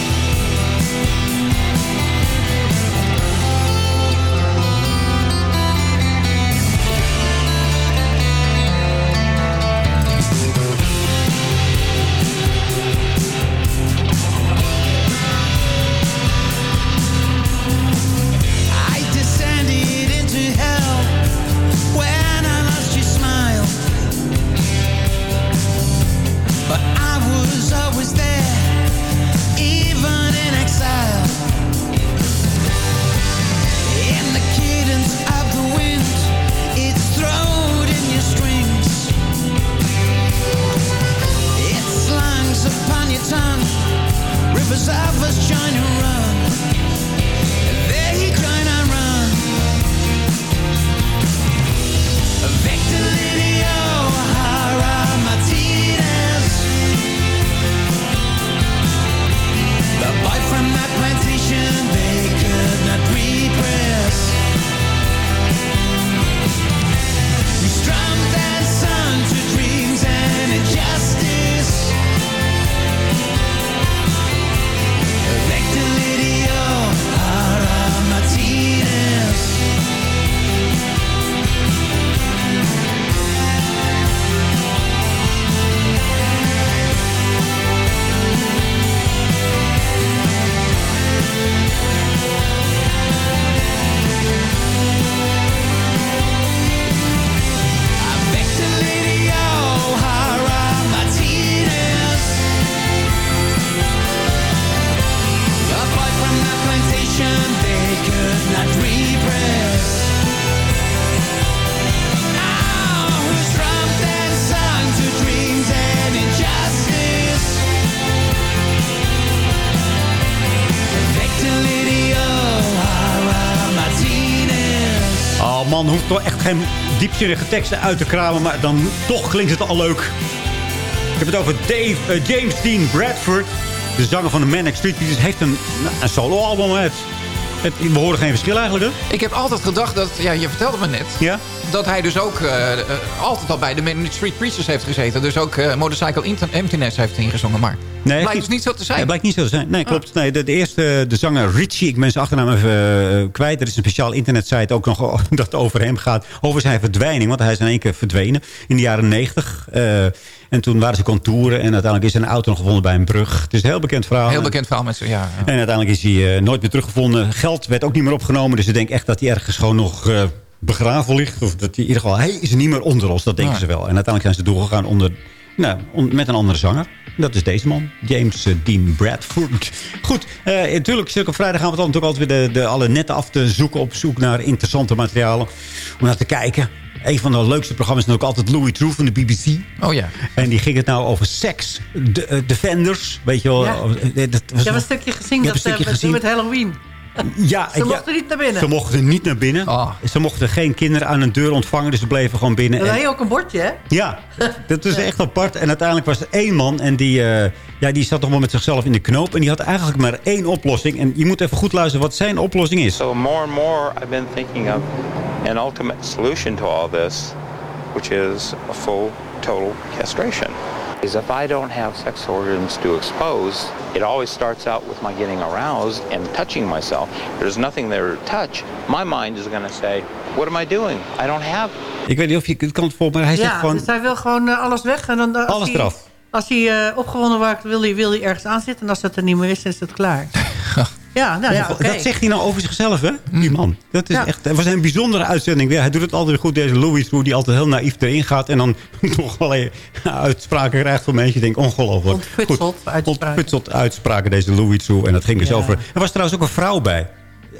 diepzinnige teksten uit te kramen. Maar dan toch klinkt het al leuk. Ik heb het over Dave, eh, James Dean Bradford. De zanger van de Manic Street Preachers heeft een, een solo-album. Het, het, we horen geen verschil eigenlijk, hè? Ik heb altijd gedacht dat, ja, je vertelde me net... Ja? dat hij dus ook eh, eh, altijd al bij de Manic Street Preachers heeft gezeten. Dus ook eh, Motorcycle Emptiness heeft ingezongen. Maar Nee, blijkt dus niet zo te zijn. Het blijkt niet zo te zijn. Nee, klopt. Nee, de, de eerste, de zanger Richie, ik ben zijn achternaam even kwijt. Er is een speciaal internetsite ook nog dat over hem gaat. Over zijn verdwijning, want hij is in één keer verdwenen in de jaren negentig. En toen waren ze contouren en uiteindelijk is er een auto nog gevonden bij een brug. Het is een heel bekend verhaal. Heel bekend verhaal met ja. ja. En uiteindelijk is hij eh, nooit meer teruggevonden. Geld werd ook niet meer opgenomen. Dus ik denk echt dat hij ergens gewoon nog eh, begraven ligt. Of dat hij in ieder geval... Hij is niet meer onder ons, dat denken ze wel. En uiteindelijk zijn ze doorgegaan onder, nou, on- met een andere zanger. Dat is deze man. James eh, Dean Bradford. Goed, eh, natuurlijk, op vrijdag gaan we dan natuurlijk altijd weer de, de, alle netten af te zoeken. Op zoek naar interessante materialen. Om naar te kijken. Een van de leukste programma's is ook altijd Louis True van de BBC. Oh ja. En die ging het nou over seks. De, eh, defenders, weet je wel. Ja. Eh, dat was Ik heb een stukje gezien, dat, een eh, stukje met, gezien. met Halloween. Ja, Ze mochten niet naar binnen. Ze mochten niet naar binnen. Ze mochten geen kinderen aan een deur ontvangen, dus ze bleven gewoon binnen. Dan En- heb je ook een bordje, hè? ja, dat is echt apart. En uiteindelijk was er één man en die, eh, ja, die zat nog wel met zichzelf in de knoop. En die had eigenlijk maar één oplossing. En je moet even goed luisteren wat zijn oplossing is. So more and more, I've been thinking of an ultimate solution to all this, which is a full, total castration. Is if I don't have sex organs to expose, it always starts out with my getting aroused and touching myself. There's nothing there to touch. My mind is going to say, what am I doing? I don't have. Ik weet niet of je het kan volgen, maar hij zegt ja, gewoon... dus hij wil gewoon eh, alles weg. En dan, eh, als Alles hij, eraf. Als hij eh, opgewonden wordt, wil hij, wil hij ergens aan zitten. En als dat er niet meer is, dan is het klaar. ja, nou ja, oké. Dat zegt hij nou over zichzelf, hè? Die man. Dat is Ja. echt, het was een bijzondere uitzending. weer. Hij doet het altijd goed, deze Louis, hoe die altijd heel naïef erin gaat. En dan toch wel uitspraken krijgt van mensen. Je denkt, ongelooflijk. Ontfutseld uitspraken. Uitspraken, deze Louis toe. En dat ging dus Ja. over... Er was trouwens ook een vrouw bij.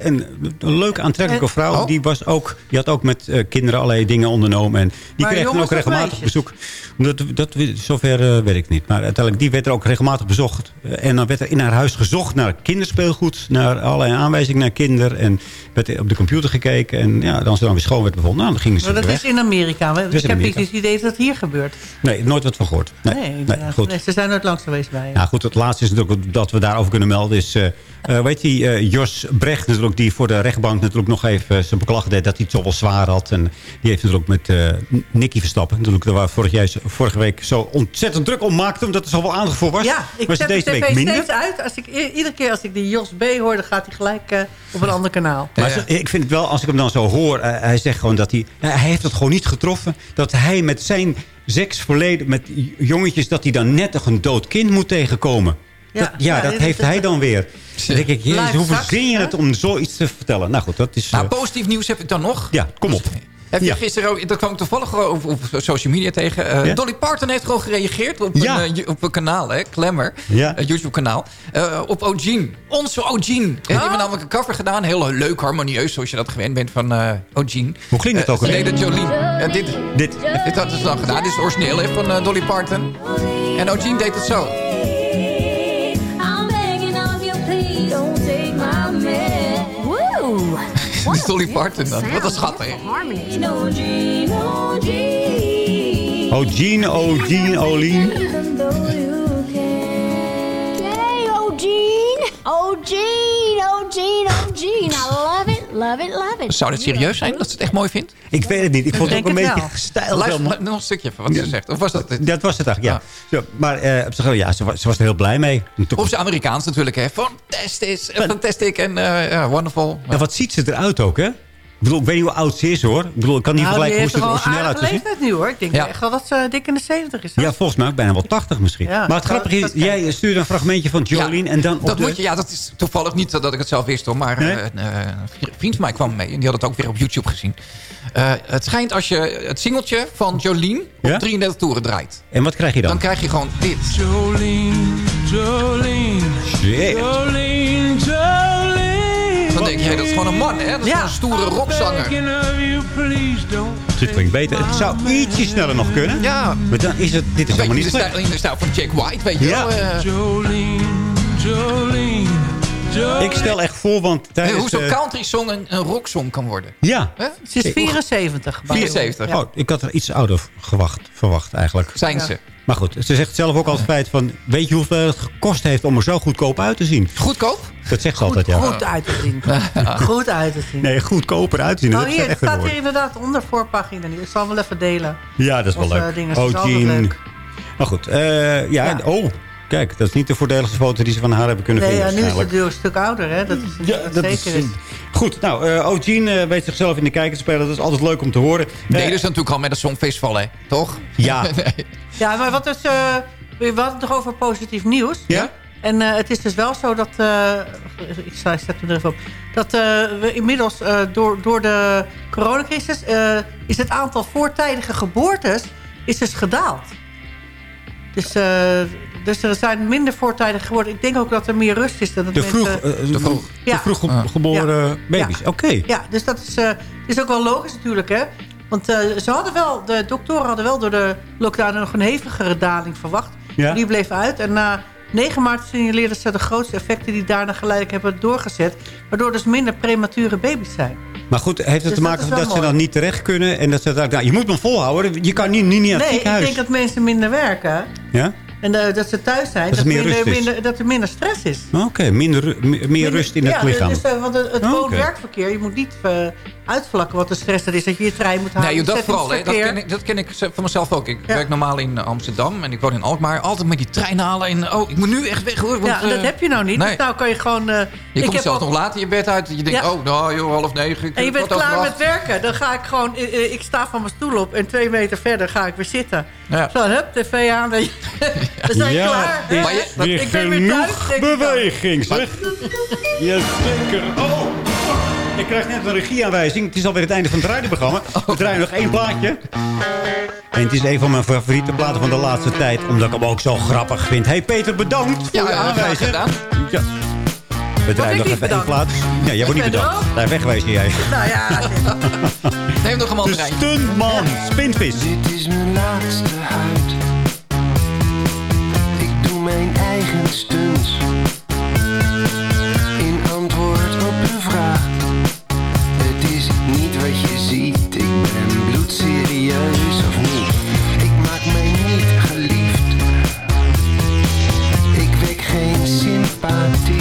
En een leuke, aantrekkelijke En- vrouw. oh. Die, was ook, die had ook met eh, kinderen allerlei dingen ondernomen. En die Maar kreeg dan ook regelmatig bezoek. Dat, dat, zover eh, weet ik niet. Maar uiteindelijk, die werd er ook regelmatig bezocht. Eh, En dan werd er in haar huis gezocht naar kinderspeelgoed. Naar allerlei aanwijzingen naar kinderen. En werd op de computer gekeken. En ja, dan ze dan weer schoon werd bevonden. Nou, dan gingen ze Maar dat weg. is in Amerika. Dat is Ik in heb niet het idee dat het hier gebeurt. Nee, nooit wat van gehoord. Nee, Nee, goed. nee, ze zijn nooit langs geweest bij. Ja, goed, het laatste is natuurlijk dat we daarover kunnen melden. Is, eh, weet je, Jos Brecht natuurlijk, die voor de rechtbank natuurlijk nog even zijn beklag deed dat hij het zo wel zwaar had. En die heeft natuurlijk met eh Nicky Verstappen, natuurlijk, daar waar vorig jaar, vorige week zo ontzettend druk om maakte, omdat er zoveel aandacht voor was. Ja, ik was zet het de deze week minder. steeds uit. Als ik, iedere keer als ik die Jos B hoor, dan gaat hij gelijk eh, op een ander kanaal. Maar ik vind het wel, als ik hem dan zo hoor... eh, hij zegt gewoon dat hij... hij heeft het gewoon niet getroffen. Dat hij met zijn seksverleden met j- jongetjes... dat hij dan net nog een dood kind moet tegenkomen. Ja, dat, ja, ja, dat heeft hij dan weer. Dan denk ik, jezus, hoe verzin je het om zoiets te vertellen? Nou goed, dat is... Nou, eh, positief nieuws heb ik dan nog. ja, kom op. Heb je Ja. gisteren ook, dat kwam ik toevallig op, op social media tegen. Eh, Ja? Dolly Parton heeft gewoon gereageerd op, Ja. een, eh, op een kanaal, hè, Klemmer. Ja. YouTube-kanaal. eh, op O'Gene. Onze O'Gene. En Die hebben namelijk een cover gedaan. Heel leuk, harmonieus, zoals je dat gewend bent van eh O'Gene. Hoe klinkt het ook alweer? Nee, de Jolene. Dit, Dit. dit had ze dan gedaan. Dit is het origineel hè, van Dolly Parton. En O'Gene deed het zo. Is Dolly Parton dan. Wat een schattig. Oh, Gene, oh, Gene, Olien. Oh Gene! Oh Gene! Oh Gene! I love it, love it, love it. Zou dit serieus zijn, dat ze het echt mooi vindt? Ik weet het niet. Ik vond het ook een beetje stijl. Luister nog een stukje van wat ze zegt. Of was dat het? Dat was het eigenlijk, ja. Zo, maar eh, ja, ze, was, ze was er heel blij mee. Op zijn Amerikaans natuurlijk, hè. Fantastisch, fantastic en eh, ja, wonderful. En wat ziet ze eruit ook, hè? Ik bedoel, ik weet niet hoe oud ze is, hoor. Ik bedoel, ik kan niet Nou, die vergelijken hoe ze er wel origineel uit zien. leeftijd nu hoor. Ik denk Ja. echt wel dat ze dik in de 70 is. Ja, volgens mij ook bijna wel 80 misschien. Ja, maar het grappige is, jij stuurde een fragmentje van Jolien en dan op dat de... moet je, ja, dat is toevallig niet dat ik het zelf wist hoor. Maar Nee? eh, een eh, vriend van mij kwam mee en die had het ook weer op YouTube gezien. Eh, het schijnt als je het singeltje van Jolien op Ja? 33 toeren draait. En wat krijg je dan? Dan krijg je gewoon dit. Shit. Jolene, Jolene. Dan denk je, hey, dat is gewoon een man, hè? Dat is Ja. een stoere rockzanger. Dit klinkt beter. Het zou ietsje sneller nog kunnen. Ja. Maar dan is het... Dit is Een helemaal niet de, slecht. stijl, in de stijl van Jack White, weet je Ja. wel. eh. Jolene, Jolene, Jolene. Ik stel echt voor, want Hey, tijdens... hoe zo'n eh, country song een, een rocksong kan worden. ja. Hè? Ze is 74. by the way. 74. Ja. Oh, ik had er iets ouder gewacht, verwacht eigenlijk. Zijn Ja. ze. Maar goed, ze zegt zelf ook altijd feit van... Weet je hoeveel het gekost heeft om er zo goedkoop uit te zien? Goedkoop? Dat zegt ze altijd, ja. Goed uit te zien. Goed uit te zien. Nee, goedkoper uit te zien. Nou dat hier, het staat hier inderdaad onder voorpagina. nu. Ik zal hem wel even delen. Ja, dat is wel leuk. dingen, dat is oh, Jean. leuk. Maar goed, eh, ja, Ja. oh, kijk, dat is niet de voordeligste foto die ze van haar hebben kunnen Nee, ja, vinden. nu is het een stuk ouder. Hè? Dat is Ja, dat zeker is. Goed, nou, eh, weet zichzelf in de kijker te spelen. Dat is altijd leuk om te horen. Deden ze natuurlijk al met een songfestival, hè? Toch? Ja. Nee. Ja, maar wat is... eh, we hadden het toch over positief nieuws. Ja? En eh, het is dus wel zo dat... eh, ik zet hem er even op. Dat eh, we inmiddels eh, door, door de coronacrisis... eh, is het aantal voortijdige geboortes is dus gedaald. Dus, eh, dus er zijn minder voortijdige geboorten. Ik denk ook dat er meer rust is. Dan dat Te vroeg, mensen- eh, te vroeg, Ja. vroeg ge- geboren baby's. Ja. Oké. Ja, dus dat is, eh, is ook wel logisch natuurlijk, hè. Want eh, ze hadden wel, de doktoren hadden wel door de lockdown nog een hevigere daling verwacht. Ja. Die bleef uit. En na 9 maart signaleerden ze de grootste effecten die daarna geleidelijk hebben doorgezet. Waardoor dus minder premature baby's zijn. Maar goed, heeft het Dus te maken met dat ze dan niet terecht kunnen? En dat ze nou, je moet me volhouden. Je kan niet, niet, niet aan het Nee, ik ziekenhuis. denk dat mensen minder werken. Ja? En eh, dat ze thuis zijn. Dat er minder, dat er minder stress is. Oké, minder, meer, rust in het ja, lichaam. Dus, eh, want het, het Oh, gewoon werkverkeer, je moet niet eh, uitvlakken wat de stress er is. Dat je je trein moet halen. Nee, joh, dat vooral. Hè. Dat, ken ik, dat ken ik van mezelf ook. Ik werk normaal in Amsterdam en ik woon in Alkmaar. Altijd met die trein halen en oh, ik moet nu echt weg hoor. Want, Ja, dat heb je nou niet. Nee. Dus nou kan je gewoon... eh, Je ik komt zelfs ook- nog later je bed uit. Je denkt, Ja. oh, nou joh, half negen. ik- En je bent klaar met werken. Dan ga ik gewoon... Ik sta van mijn stoel op en twee meter verder ga ik weer zitten. Ja. Zo, hup, tv aan. Dan zijn Ja, klaar. weer ik ben weer genoeg thuis. beweging, zeg. Jazeker. Oh, ik krijg net een regieaanwijzing. Het is alweer het einde van het radioprogramma. We draaien nog één plaatje. En het is een van mijn favoriete platen van de laatste tijd. Omdat ik hem ook zo grappig vind. hey Peter, bedankt voor Ja, je ja, aanwijzing. gedaan. Ja. We draaien nog even één plaat. Ja, jij wordt niet bedankt. Daar wegwezen jij. Nou ja, Neem nog een De mandarijn. stuntman, Spinvis. Dit is mijn laatste huid. Mijn eigen stunts. In antwoord op een vraag. Het is niet wat je ziet. Ik ben bloedserieus of niet. Ik maak mij niet geliefd. Ik wek geen sympathie.